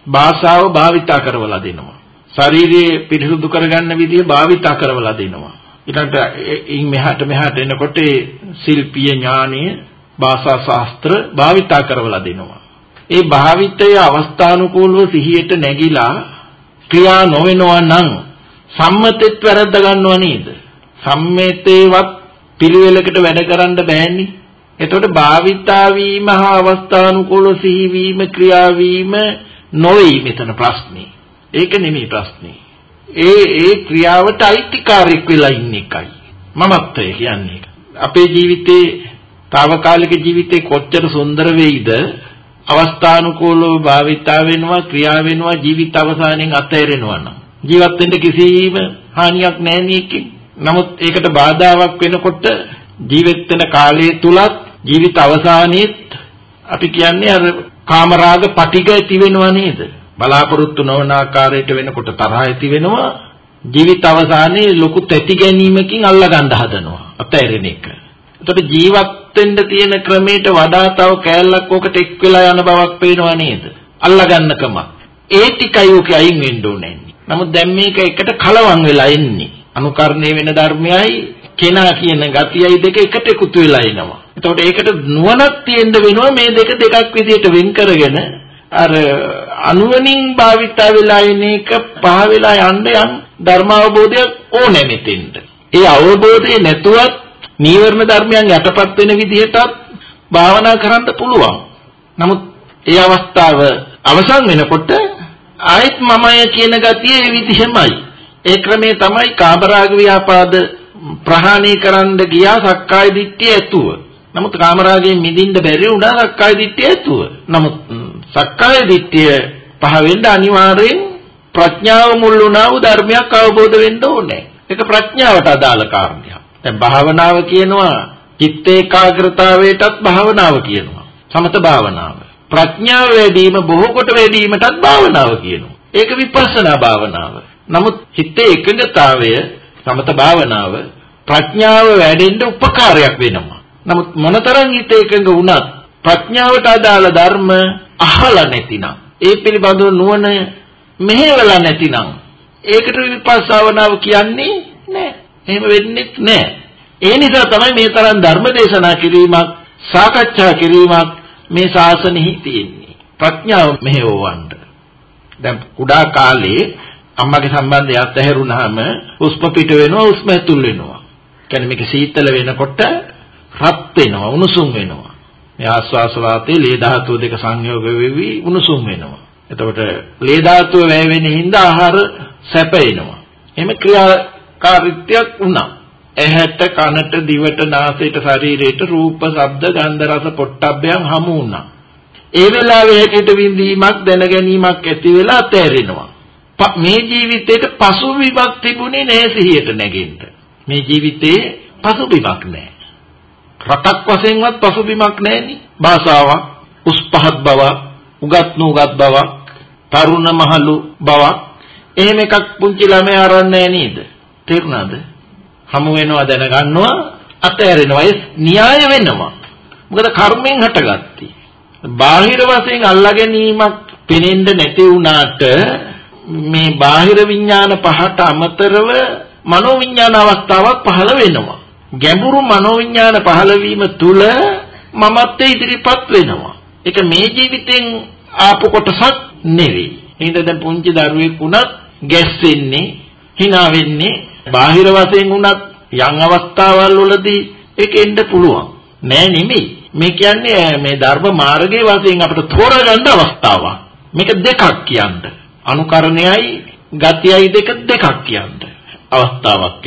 භාෂාව භාවිතා කරවලා දෙනවා. ශාරීරිය පිරිසුදු කරගන්න විදිහ භාවිතා කරවලා දෙනවා. ඊළඟට ඉන් මෙහාට මෙහාට එනකොට ශිල්පීය ඥානය භාෂා ශාස්ත්‍ර භාවිතා කරවලා දෙනවා. ඒ භාවිතය අවස්ථානුකූලව සිහියට නැగిලා ක්‍රියා නොවෙනවා නම් සම්මතෙත් වැරද්ද ගන්නව නේද? සම්මතේවත් පිළිවෙලකට වැඩ කරන්න බෑනේ. එතකොට භාවිතා වීම හා අවස්ථානුකූල සිහිවීම ක්‍රියාවීම නොවේ මෙතන ප්‍රශ්නේ. ඒක නෙමෙයි ප්‍රශ්නේ. ඒ ඒ ක්‍රියාවට අයිතිකාරයක් වෙලා ඉන්න එකයි. මමත්වය කියන්නේ. අපේ ජීවිතේ తాවකාලික ජීවිතේ කොච්චර සුන්දර වෙයිද අවස්ථානුකූලව භාවිතා වෙනවා ක්‍රියා වෙනවා ජීවිත අවසානයෙන් අතහැරෙනවා නම් ජීවත් වෙන්න කිසිම හානියක් නැහැ නේකින් නමුත් ඒකට බාධාවක් වෙනකොට ජීවත් වෙන කාලය තුලත් ජීවිත අවසානයේත් අපි කියන්නේ අර කාමරාග පටිග ඇති වෙනවා නේද බලාපොරොත්තු නොවන ආකාරයට වෙනකොට තරහ ඇති වෙනවා ජීවිත අවසානයේ ලොකු තැති ගැනීමකින් අල්ලගන්න හදනවා අතෑරෙන එක. එතකොට ජීවත් වෙන්න තියෙන ක්‍රමයට වඩා තව කෑල්ලක් ඔකට එක් වෙලා යන බවක් පේනවා නේද? අල්ලගන්නකම. ඒ ටිකයි ඔක අයින් වෙන්න ඕනේ. නමුත් දැන් මේක එකට කලවම් වෙලා එන්නේ. අනුකරණය වෙන ධර්මයයි කෙනා කියන ගතියයි දෙක එකට එකතු වෙලා එනවා. එතකොට ඒකට නුවණක් තියෙන්න වෙනවා මේ දෙක දෙකක් විදිහට වෙන් කරගෙන අර අනුවණින් භාවිතා වෙලා ඉන එක පහ වෙලා යන්න යම් ධර්ම අවබෝධයක් ඕනේ මෙතෙන්ට. ඒ අවබෝධය නැතුවත් නීවරණ ධර්මයන් යටපත් වෙන විදිහටත් භාවනා කරන්න පුළුවන්. නමුත් ඒ අවස්ථාව අවසන් වෙනකොට ආයෙත් මමය කියන ගතිය ඒ විදිහමයි. ඒ ක්‍රමේ තමයි කාමරාග ව්‍යාපාද ප්‍රහාණය කරන්න ගියා සක්කාය දිට්ඨිය ඇතුව. නමුත් කාමරාගයෙන් මිදින්න බැරි වුණා සක්කාය දිට්ඨිය ඇතුව. නමුත් සක්කාය දිට්ඨිය පහ වෙන්න අනිවාර්යෙන් ප්‍රඥාව මුල් වුණා වූ ධර්මයක් අවබෝධ වෙන්න ඕනේ. ඒක ප්‍රඥාවට අදාළ කාරණයක්. දැන් භාවනාව කියනවා චිත්ත ඒකාග්‍රතාවයටත් භාවනාව කියනවා. සමත භාවනාව. ප්‍රඥාව වැඩි වීම බොහෝ කොට වැඩි වීමටත් භාවනාව කියනවා. ඒක විපස්සනා භාවනාව. නමුත් චිත්තේ එකඟතාවය සමත භාවනාව ප්‍රඥාව වැඩෙන්න උපකාරයක් වෙනවා. නමුත් මොනතරම් හිත එකඟ වුණත් ප්‍රඥාවට අදාළ ධර්ම අහලා නැතිනම් ඒ පිළිබඳව නුවණ මෙහෙवला නැතිනම් ඒකට විපස්සාවනාව කියන්නේ නැහැ. එහෙම වෙන්නේ නැහැ. ඒ නිසා තමයි මේ තරම් ධර්ම දේශනා කිරීමක් සාකච්ඡා කිරීමක් මේ ශාසනෙහි තියෙන්නේ. ප්‍රඥාව මෙහෙවවන්න. දැන් කුඩා කාලේ අම්මගේ සම්බන්ධය අත්හැරුණාම උස්ම පිට වෙනවා උස්ම ඇතුල් වෙනවා. කියන්නේ මේක සීතල වෙනකොට රත් වෙනවා උණුසුම් වෙනවා. මේ ආස්වාස වාතයේ ලේ ධාතුව දෙක සංයෝග වෙවි උණුසුම් වෙනවා. එතකොට ලේ ධාතුව වැය වෙන හින්දා ආහාර සැපෙනවා. එහෙම ක්‍රියාකාරීත්වයක් වුණා. ඇහැට කනට දිවට නාසයට ශරීරයට රූප, ශබ්ද, ගන්ධ, රස, පොට්ටබ්බයන් හමු වුණා. ඒ වෙලාවේ හැටියට විඳීමක් දැනගැනීමක් ඇති වෙලා තේරෙනවා. මේ ජීවිතේට පසුබිමක් තිබුණේ නැහැ සිහියට නැගෙන්න. මේ ජීවිතේ පසුබිමක් නැහැ. රටක් වශයෙන්වත් පසුබිමක් නැහෙනි. භාෂාවක්, උස් පහත් බවක්, උගත් නුගත් බවක්, තරුණ මහලු බවක් එහෙම එකක් පුංචි ළමයා අරන් නැහැ නේද? තේරුණාද? හමු වෙනවා දැනගන්නවා අතහැරෙනවා ඒ න්‍යාය වෙනවා. මොකද කර්මෙන් හටගත්තී. බාහිර වශයෙන් අල්ලා ගැනීමක් පෙනෙන්න නැති වුණාට මේ බාහිර විඥාන පහට අමතරව මනෝ විඥාන අවස්ථාවක් පහළ වෙනවා. ගැඹුරු මනෝවිඤ්ඤාණ පහළවීම තුල මමත්වයේ ඉදිරිපත් වෙනවා. ඒක මේ ජීවිතෙන් ආපු කොටසක් නෙවෙයි. එහෙනම් දැන් පුංචි දරුවෙක් වුණත් ගැස්සෙන්නේ, hina වෙන්නේ, බාහිර වශයෙන් වුණත් යම් අවස්ථාවල් වලදී ඒක එන්න පුළුවන්. නෑ නෙමෙයි. මේ කියන්නේ මේ ධර්ම මාර්ගයේ වශයෙන් අපිට තෝරගන්න අවස්ථාවක්. මේක දෙකක් කියන්න. අනුකරණයයි ගතියයි දෙක දෙකක් කියන්න. අවස්ථාවක්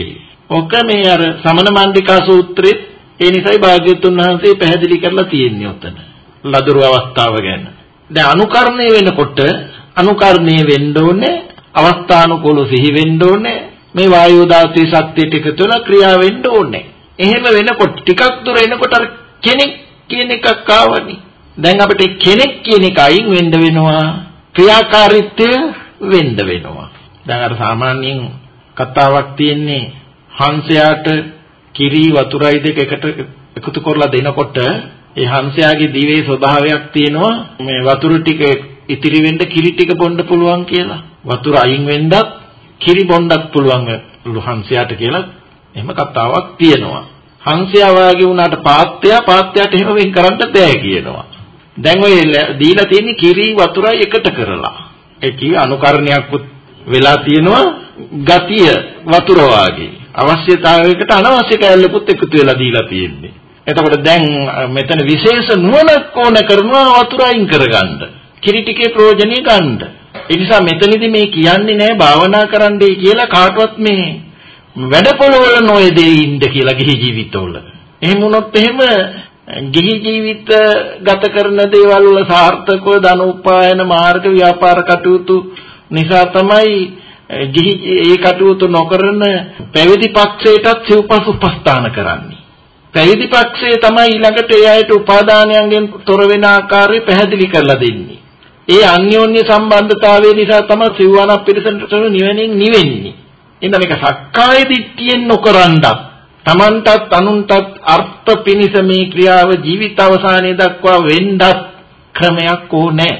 ඔක මේ අර සමන මණ්ඩිකා සූත්‍රයේ ඒ නිසයි භාග්‍යවතුන් වහන්සේ පැහැදිලි කරලා තියෙන්නේ උතන. ලදරු අවස්ථාව ගැන. දැන් අනුකරණය වෙනකොට අනුකරණය වෙන්න ඕනේ අවස්ථානුකූලව සිහි වෙන්න ඕනේ මේ වායෝ ධාතුවේ ශක්තියට එකතු වෙලා ක්‍රියා වෙන්න ඕනේ. එහෙම වෙනකොට ටිකක් දුර එනකොට අර කෙනෙක් කියන එකක් ආවනේ. දැන් අපිට කෙනෙක් කියන එක අයින් වෙන්න වෙනවා. ක්‍රියාකාරීත්වය වෙන්න වෙනවා. දැන් අර සාමාන්‍යයෙන් කතාවක් තියෙන්නේ හංසයාට කිරි වතුරයි දෙක එකට එකතු කරලා දෙනකොට ඒ හංසයාගේ දිවේ ස්වභාවයක් තියෙනවා මේ වතුර ටික ඉතිරි වෙන්න කිරි ටික බොන්න පුළුවන් කියලා. වතුර අයින් වෙන්නත් කිරි බොන්නත් පුළුවන් හංසයාට කියලා එහෙම කතාවක් තියෙනවා. හංසයා වාගේ වුණාට පාත්‍යා පාත්‍යාට එහෙම වෙන් කරන්න බෑ කියනවා. දැන් ඔය දීලා තියෙන්නේ කිරි වතුරයි එකට කරලා. ඒ කිය අනුකරණයක් වෙලා තියෙනවා ගතිය වතුර වාගේ. අවශ්‍යතාවයකට අනවශ්‍ය කැලලකුත් එකතු වෙලා දීලා තියෙන්නේ. එතකොට දැන් මෙතන විශේෂ නුවණක් ඕන කරනවා වතුර අයින් කරගන්න. කිරි ටිකේ ප්‍රයෝජනෙ ගන්න. ඒ නිසා මෙතනදී මේ කියන්නේ නෑ භාවනා කරන්නයි කියලා කාටවත් මේ වැඩපොළවල නොයදී ඉන්න කියලා ගිහි ජීවිතවල. එහෙම වුණොත් එහෙම ගිහි ජීවිත ගත කරන දේවල් වල සාර්ථකව ධන උපායන මාර්ග ව්‍යාපාර කටයුතු නිසා තමයි ගිහි ඒ කටයුතු නොකරන පැවිදි පක්ෂයටත් සිව්පස් උපස්ථාන කරන්නේ. පැවිදි පක්ෂය තමයි ඊළඟට ඒ අයට උපාදානයන්ගෙන් තොර වෙන ආකාරය පැහැදිලි කරලා දෙන්නේ. ඒ අන්‍යෝන්‍ය සම්බන්ධතාවය නිසා තමයි සිව්වන පිරිසට නිවෙනින් නිවෙන්නේ. එහෙනම් මේක සක්කාය දිට්ඨියෙන් නොකරනද තමන්ටත් අනුන්ටත් අර්ථ පිනිස මේ ක්‍රියාව ජීවිත අවසානයේ දක්වා වෙන්නත් ක්‍රමයක් ඕනේ.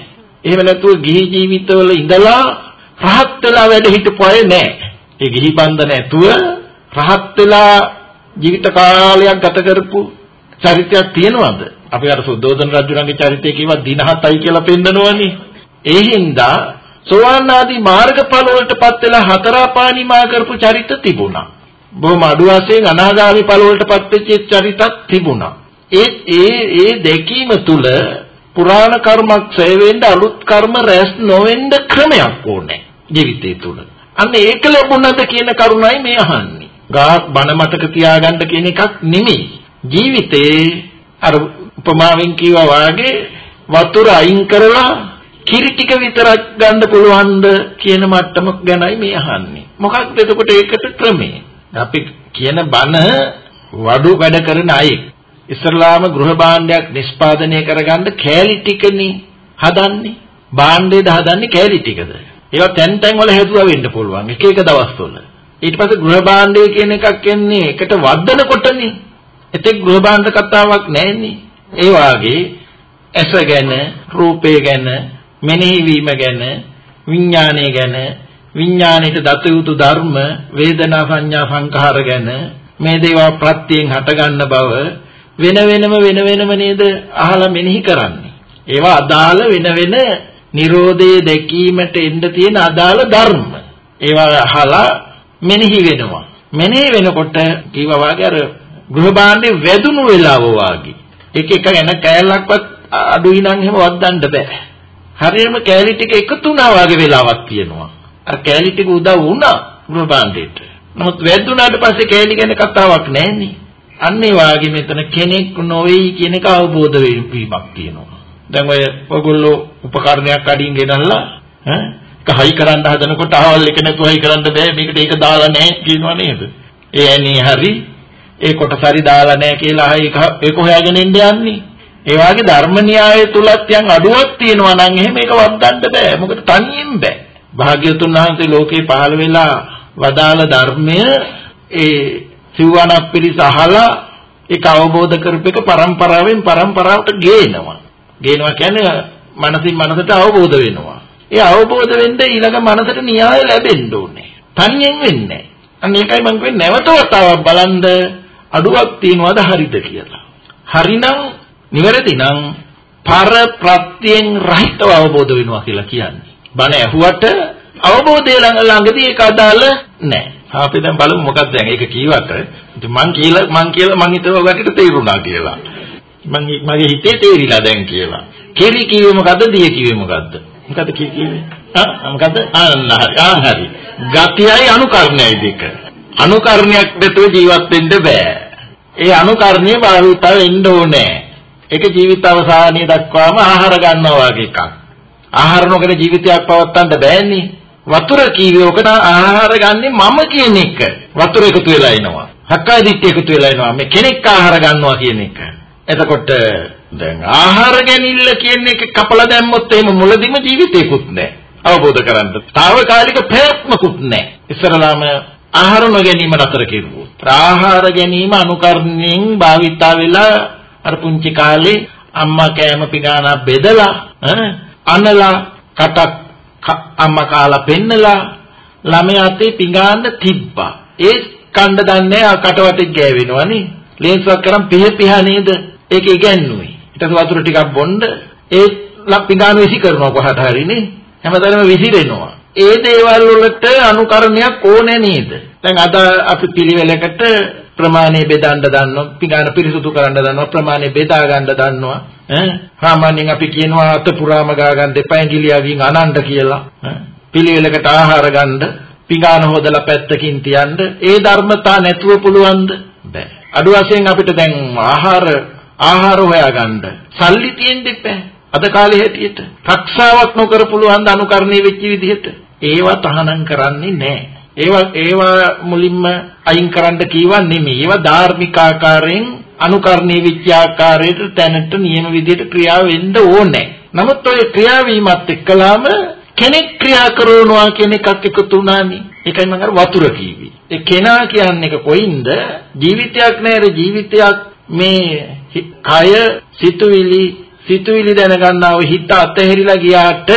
එහෙම නැතුව ගිහි ජීවිතවල ඉඳලා රහත් වෙලා වැඩ හිටපු අය නෑ. ඒ ගිහි බන්ධ නැතුව රහත් වෙලා ජීවිත කාලයක් ගත කරපු චරිතයක් තියෙනවද? අපි අර සුද්ධෝදන රජුණන්ගේ චරිතය කියවා දින 7යි කියලා පෙන්නනවනේ. ඒ හින්දා සෝවාන් ආදී මාර්ගඵල වලටපත් වෙලා හතරපාණිමා කරපු චරිත තිබුණා. බොහොම අඩු වශයෙන් අනාගාමී ඵල වලටපත් වෙච්ච චරිතත් තිබුණා. ඒ ඒ ඒ දෙකීම තුල පුරාණ කර්මක් ඡය වෙන්න අලුත් කර්ම රැස් නොවෙන්න ක්‍රමයක් ඕනේ ජීවිතය තුල. අන්න ඒක ලැබුණාද කියන කරුණයි මේ අහන්නේ. ගාක් බණ මතක තියාගන්න කියන එකක් නෙමෙයි. ජීවිතේ අර උපමාවෙන් කිව්වා වාගේ වතුර අයින් කරලා කිරි ටික විතරක් ගන්න පුළුවන්ද කියන මට්ටම ගැනයි මේ අහන්නේ. මොකක්ද එතකොට ඒකට ක්‍රමය? අපි කියන බණ වඩු වැඩ කරන අය ඉස්ලාම ගෘහ භාණ්ඩයක් නිෂ්පාදනය කරගන්න කෑලි ටිකනේ හදන්නේ. භාණ්ඩේද හදන්නේ කෑලි ටිකද? ඒවා තැන් තැන් වල හැදුවා වෙන්න පුළුවන් එක එක දවස්වල. ඊට පස්සේ ගෘහ භාණ්ඩය කියන එකක් එන්නේ එකට වදනකොටනේ. එතෙක් ගෘහ භාණ්ඩ කතාවක් නැන්නේ. ඒ වාගේ ඇස ගැන, රූපය ගැන, මෙනෙහි වීම ගැන, විඥානය ගැන, විඥාණයට දත යුතු ධර්ම, වේදනා සංඥා සංඛාර ගැන මේ දේවා ප්‍රත්‍යයෙන් හටගන්න බව වෙන වෙනම වෙන වෙනම නේද අහලා මෙනෙහි කරන්නේ. ඒවා අදාළ වෙන වෙන Nirodhe දැකීමට එන්න තියෙන අදාළ ධර්ම. ඒවා අහලා මෙනෙහි වෙනවා. මෙනෙහි වෙනකොට කීවා වාගේ අර ගෘහ භාණ්ඩේ වැදුණු වෙලාව වාගේ. එක එක එන කෑල්ලක්වත් අඩුයි නම් එහෙම වද්දන්න බෑ. හරියම කෑලි ටික එකතු වුණා වගේ වෙලාවක් තියෙනවා. අර කෑලි ටික උදව් වුණා ගෘහ භාණ්ඩේට. නමුත් වැද්දුනාට පස්සේ කෑලි ගැන කතාවක් නැන්නේ. අන්න ඒ වාගේ මෙතන කෙනෙක් නොවේයි කියන එක අවබෝධ වීමක් තියෙනවා. දැන් ඔය ඔයගොල්ලෝ උපකරණයක් අඩින් ගෙනල්ලා ඈ ඒක හයි කරන්න හදනකොට අහවල් එක නැතුව හයි කරන්න බෑ මේකට ඒක දාලා නැහැ කියනවා නේද? ඒ ඇනේ හරි ඒ කොටස හරි දාලා නැහැ කියලා අහයි ඒක හොයාගෙන ඉන්න යන්නේ. ඒ වගේ ධර්ම න්‍යාය තුලත් යම් අඩුවක් තියෙනවා නම් එහෙම ඒක වද්දන්න බෑ. මොකද තනියෙන් බෑ. භාග්‍යතුන් වහන්සේ ලෝකේ පහළ වෙලා වදාළ ධර්මය ඒ සිවණක් පිරිස අහලා ඒක අවබෝධ කරපේක પરම්පරාවෙන් પરම්පරාවට ගේනවා. ගේනවා කියන්නේ මනසින් මනසට අවබෝධ වෙනවා. ඒ අවබෝධ වෙන්න ඊළඟ මනසට න්‍යාය ලැබෙන්න ඕනේ. තනියෙන් වෙන්නේ අන්න ඒකයි මම කියන්නේ නැවත වතාවක් බලන්න අඩුවක් තියනවාද හරිද කියලා. හරිනම් නිවැරදි නම් පර ප්‍රත්‍යයෙන් රහිතව අවබෝධ වෙනවා කියලා කියන්නේ. බණ ඇහුවට අවබෝධය ළඟදී ඒක අදාළ නැහැ. අපි දැන් බලමු මොකක්ද දැන් ඒක කීවට ඉතින් මං කියලා මං කියලා මං හිතුවා ඔයගට තේරුණා කියලා. මම මගේ හිතේ තේරිලා දැන් කියලා. කිරි කිව්වේ මොකද්ද? දිය කිව්වේ මොකද්ද? මොකද්ද කිරි කිව්වේ? ආ මොකද්ද? ආන්න හරි. ආ හරි. ගතියයි අනුකරණයයි දෙක. අනුකරණයක් නැතුව ජීවත් වෙන්න බෑ. ඒ අනුකරණය භාවිත වෙන්න ඕනේ. ඒක ජීවිත අවසානයේ දක්වාම ආහාර ගන්නවා වගේ එකක්. ආහාර නොගෙන ජීවිතයක් පවත්වන්න බෑනේ. වතුර කීවේ ඔකට ආහාර ගන්නෙ මම කියන එක. වතුර එකතු වෙලා එනවා. හක්කාය දිට්ඨිය එකතු වෙලා එනවා. මේ කෙනෙක් ආහාර ගන්නවා කියන එක. එතකොට දැන් ආහාර ගැනීම කියන එක කපලා දැම්මොත් එහෙම මුලදිම ජීවිතේකුත් නැහැ. අවබෝධ කරගන්න. తాවකාලික ප්‍රයත්නකුත් නැහැ. ඉස්සරලාම ආහාර නොගැනීම නතර කෙරුවොත්. ආහාර ගැනීම අනුකරණයෙන් භාවිතා වෙලා අර පුංචි කාලේ අම්මා කෑම පිඟානා බෙදලා අනලා කටක් අම්මා කාලා පෙන්නලා ළමයා අතේ පිඟාන තිබ්බා. ඒ කණ්ඩ දන්නේ කටවටේ ගෑවෙනවනේ. ලේන්සුවක් කරන් පිහ පිහ නේද? ඒක ඉගැන්නුවේ. ඊට පස්සේ වතුර ටිකක් බොන්න ඒ පිඟාන විසි කරනවා කොහට හරිනේ. හැමදාම විසිරෙනවා. ඒ දේවල් වලට අනුකරණයක් ඕනේ නේද? දැන් අද අපි පිළිවෙලකට ප්‍රමාණය බෙදන්න දන්නවා, පිඟාන පිරිසුදු කරන්න දන්නවා, ප්‍රමාණය බෙදා ගන්න දන්නවා. ඈ සාමාන්‍යයෙන් අපි කියනවා අත පුරාම ගා ගන්න දෙපා ඇඟිලියකින් අනන්න කියලා. පිළිවෙලකට ආහාර ගන්න, පිඟාන හොදලා පැත්තකින් තියන්න, ඒ ධර්මතා නැතුව පුළුවන්ද? බෑ. අඩු වශයෙන් අපිට දැන් ආහාර ආහාර හොයාගන්න සල්ලි තියෙන්න එපා. අද කාලේ හැටියට රක්ෂාවක් නොකර පුළුවන් ද අනුකරණය වෙච්ච විදිහට ඒවා තහනම් කරන්නේ නැහැ. ඒවා ඒවා මුලින්ම අයින් කරන්න කීවා නෙමෙයි. ඒවා ධාර්මික ආකාරයෙන් අනුකරණය වෙච්ච ආකාරයට තැනට නියම විදිහට ක්‍රියා වෙන්න ඕනේ. නමුත් ඔය ක්‍රියාවීමත් එක්කලාම කෙනෙක් ක්‍රියා කරනවා කියන එකක් එකතු වුණානේ. ඒකයි මම අර වතුර කිව්වේ. ඒ කෙනා කියන්නේ කොයින්ද? ජීවිතයක් නෑර ජීවිතයක් මේ කය සිතුවිලි සිතුවිලි දැනගන්නා වූ හිත අතහැරිලා ගියාට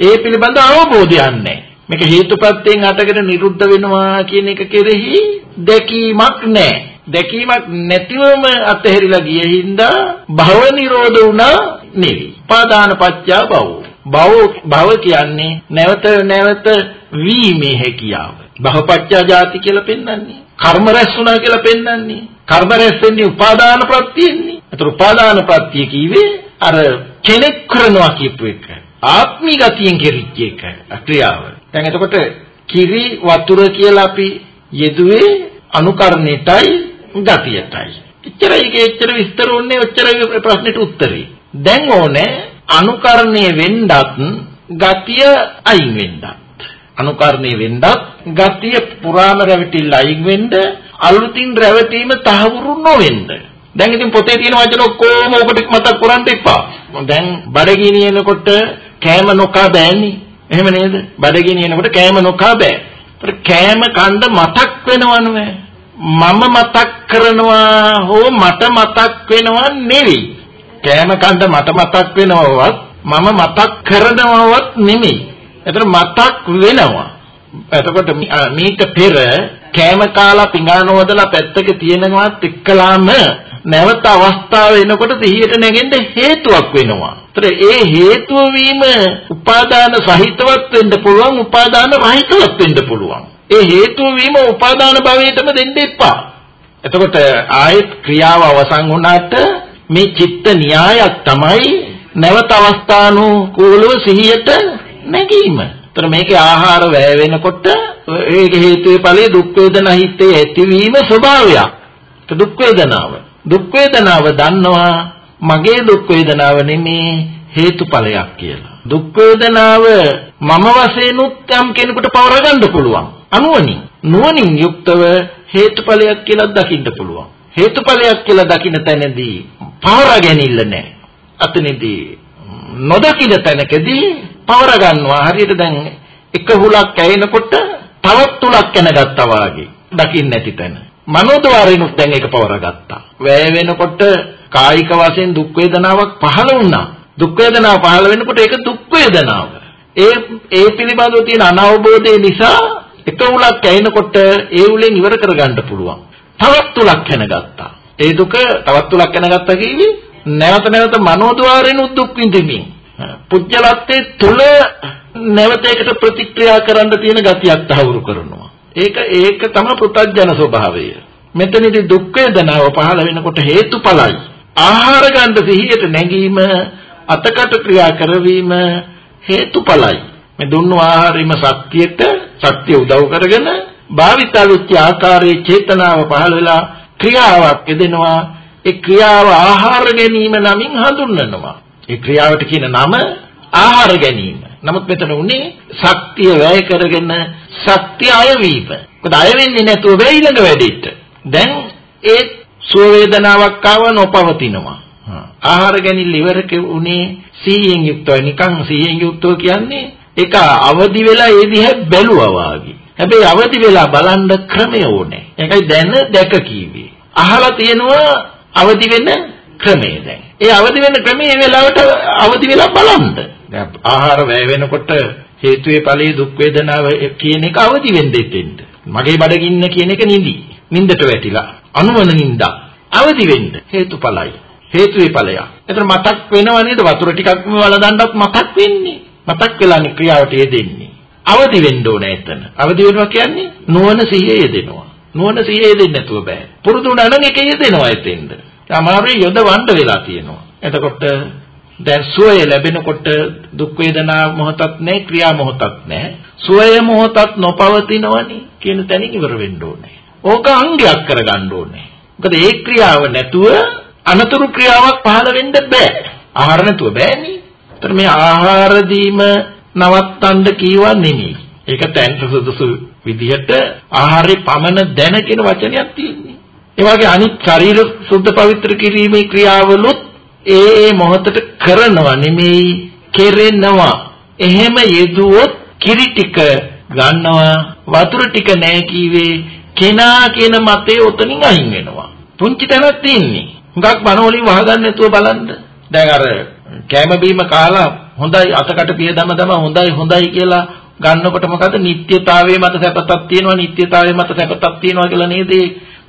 ඒ පිළිබඳ අවබෝධයක් නැහැ. මේක හේතුප්‍රත්‍යයෙන් අටකට නිරුද්ධ වෙනවා කියන එක කෙරෙහි දැකීමක් නැහැ. දැකීමක් නැතිවම අතහැරිලා ගිය හින්දා භව නිරෝධ වුණා නෙවෙයි. පාදාන පත්‍යා භව. භව භව කියන්නේ නැවත නැවත වීමේ හැකියාව. භවපත්‍යා ජාති කියලා පෙන්වන්නේ. කර්ම රැස් වුණා කියලා පෙන්වන්නේ. කර්ම රැස් වෙන්නේ උපාදාන ප්‍රත්‍යෙන්නේ. ඒතර උපාදාන ප්‍රත්‍ය කිව්වේ අර කෙනෙක් කරනවා කියපු එක. ආත්මී ගතියෙන් කෙරිච්ච එක ක්‍රියාව. දැන් එතකොට කිරි වතුර කියලා අපි යෙදුවේ අනුකරණයටයි ගතියටයි. එච්චරයි ඒක එච්චර විස්තර ඕනේ ඔච්චරයි ප්‍රශ්නෙට උත්තරේ. දැන් ඕනේ අනුකරණය වෙන්නත් ගතිය අයින් වෙන්නත්. අනුකරණය වෙන්නත් ගතිය පුරාම රැවටිල්ල අයින් වෙන්න අලුතින් රැවටීම තහවුරු නොවෙන්න. දැන් ඉතින් පොතේ තියෙන වචන ඔක්කොම ඔබට මතක් කරන්න එපා. දැන් බඩගිනිනකොට කෑම නොකා බෑනේ. එහෙම නේද? බඩගිනිනකොට කෑම නොකා බෑ. ඒත් කෑම කන්න මතක් වෙනවනේ. මම මතක් කරනවා හෝ මට මතක් වෙනවා නෙවෙයි. කෑම කන්න මට මතක් වෙනවවත් මම මතක් කරනවවත් නෙමෙයි. ඒතර මතක් වෙනවා. එතකොට මීට පෙර කෑම කාලා පිඟාන හොදලා පැත්තක තියෙනවත් එක්කලාම නැවත අවස්ථාව එනකොට සිහියට නැගෙන්න හේතුවක් වෙනවා. ඒතර ඒ හේතුව වීම උපාදාන සහිතවත් වෙන්න පුළුවන් උපාදාන රහිතවත් වෙන්න පුළුවන්. ඒ හේතුව වීම උපාදාන භවයටම දෙන්න එපා. එතකොට ආයෙත් ක්‍රියාව අවසන් වුණාට මේ චිත්ත න්‍යායක් තමයි නැවත අවස්ථානුකූලව සිහියට නැගීම. ඒතර මේකේ ආහාර වැය වෙනකොට ඒක හේතුවේ ඵලයේ දුක් වේදනා හිතේ ඇතිවීම ස්වභාවයක්. දුක් වේදනාව. දුක් වේදනාව දන්නවා මගේ දුක් වේදනාව නෙමේ හේතුඵලයක් කියලා. දුක් වේදනාව මම වශයෙන් උත්යම් කෙනෙකුට පවර ගන්න පුළුවන්. අනුවණින් නුවණින් යුක්තව හේතුඵලයක් කියලා දකින්න පුළුවන්. හේතුඵලයක් කියලා දකින්න තැනදී පවර ගැනීම නැහැ. අතනදී නොදකින්න තැනකදී පවර ගන්නවා. හරියට දැන් එක හුලක් ඇයෙනකොට තවත් තුලක් කැනගත්තා වාගේ. දකින්න නැති තැන. මනෝද්වාරිනුත් දැන් ඒක පවර ගත්තා. වැය වෙනකොට කායික වශයෙන් දුක් වේදනාවක් පහළ වුණා. දුක් වේදනාව පහළ වෙනකොට ඒක දුක් වේදනාව. ඒ ඒ පිළිබඳව තියෙන අනවබෝධය නිසා එක උලක් ඇහෙනකොට ඒ උලෙන් ඉවර කරගන්න පුළුවන්. තවත් උලක් හැනගත්තා. ඒ දුක තවත් උලක් හැනගත්තා කියන්නේ නැවත නැවත මනෝද්වාරයෙන් දුක් විඳින්මින් පුජ්‍යලත්තේ තුල නැවත ඒකට ප්‍රතික්‍රියා කරන්න තියෙන ගතියක් තහවුරු කරනවා. ඒක ඒක තමයි පෘථග්ජන ස්වභාවය. මෙතනදී දුක් වේදනාව පහළ වෙනකොට හේතුඵලයි. ආහාර ගන්න සිහියට නැගීම අතකට ක්‍රියා කරවීම හේතුඵලයි. මේ දුන්නු ආහාරෙම සත්‍යයට සත්‍ය උදව් කරගෙන භාවිතා වෙච්ච ආකාරයේ චේතනාව පහළ වෙලා ක්‍රියාවක් යෙදෙනවා. ඒ ක්‍රියාව ආහාර ගැනීම නමින් හඳුන්වනවා. ඒ ක්‍රියාවට කියන නම ආහාර ගැනීම. නමුත් මෙතන උනේ ශක්තිය වැය කරගෙන ශක්තිය අයවීම. මොකද අය වෙන්නේ නැතුව වෙයි ළඟ වැඩිට. දැන් ඒ සුව වේදනාවක් ආව නොපවතිනවා. ආහාර ගැනීම ඉවරක උනේ සීයෙන් යුක්තව නිකන් සීයෙන් යුක්තව කියන්නේ ඒක අවදි වෙලා ඒ දිහා බැලුවා වාගේ. හැබැයි අවදි වෙලා බලන්න ක්‍රමය ඕනේ. ඒකයි දැන දැක කීවේ. අහලා තියෙනවා අවදි වෙන ක්‍රමය දැන්. ඒ අවදි වෙන ක්‍රමය ඒ වෙලාවට අවදි වෙලා බලන්න. දැන් ආහාර වැය වෙනකොට හේතුයේ ඵලයේ දුක් වේදනාව කියන එක අවදි වෙන්න දෙන්න. මගේ බඩගින්න කියන එක නිදි. නින්දට වැටිලා අනුවන නින්දා අවදි වෙන්න හේතුඵලයි. හේතුවේ ඵලය. එතන මතක් වෙනව නේද වතුර ටිකක් වලදන්නත් මතක් වෙන්නේ. මතක් වෙලානේ ක්‍රියාවට යෙදෙන්නේ. අවදි වෙන්න ඕන එතන. අවදි වෙනවා කියන්නේ නුවණ සිහිය යෙදෙනවා. නුවණ සිහිය යෙදෙන්නේ නැතුව බෑ. පුරුදු වුණා නම් ඒක යෙදෙනවා එතෙන්ද. අමාරුයි යොදවන්න වෙලා තියෙනවා. එතකොට දැන් සුවය ලැබෙනකොට දුක් වේදනා මොහොතක් නැහැ ක්‍රියා මොහොතක් නැහැ. සුවය මොහොතක් නොපවතිනවනේ කියන තැනින් ඉවර වෙන්න ඕනේ. ඕක අංගයක් කරගන්න ඕනේ. මොකද ඒ ක්‍රියාව නැතුව අනතුරු ක්‍රියාවක් පහළ වෙන්න බෑ. ආහාර නැතුව බෑනේ. ඒතර මේ ආහාර දීම නවත්තන්න කීවා නෙමෙයි. ඒක තැන් සුදුසු විදිහට ආහාරේ පමණ දැන කියන වචනයක් තියෙන්නේ. ඒ වගේ අනිත් ශරීර සුද්ධ පවිත්‍ර කිරීමේ ක්‍රියාවලුත් ඒ ඒ මොහොතට කරනවා නෙමෙයි කෙරෙනවා. එහෙම යෙදුවොත් කිරි ටික ගන්නවා වතුර ටික නැහැ කීවේ කෙනා කියන මතේ උතනින් අයින් වෙනවා. පුංචි තැනක් තියෙන්නේ. හුඟක් බන වලින් වහගන්න නැතුව බලන්න. දැන් අර කැම බීම කාලා හොඳයි අතකට පිය දම දම හොඳයි හොඳයි කියලා ගන්නකොට මොකද නිත්‍යතාවයේ මත සැපතක් තියෙනවා නිත්‍යතාවයේ මත සැපතක් තියෙනවා කියලා නේද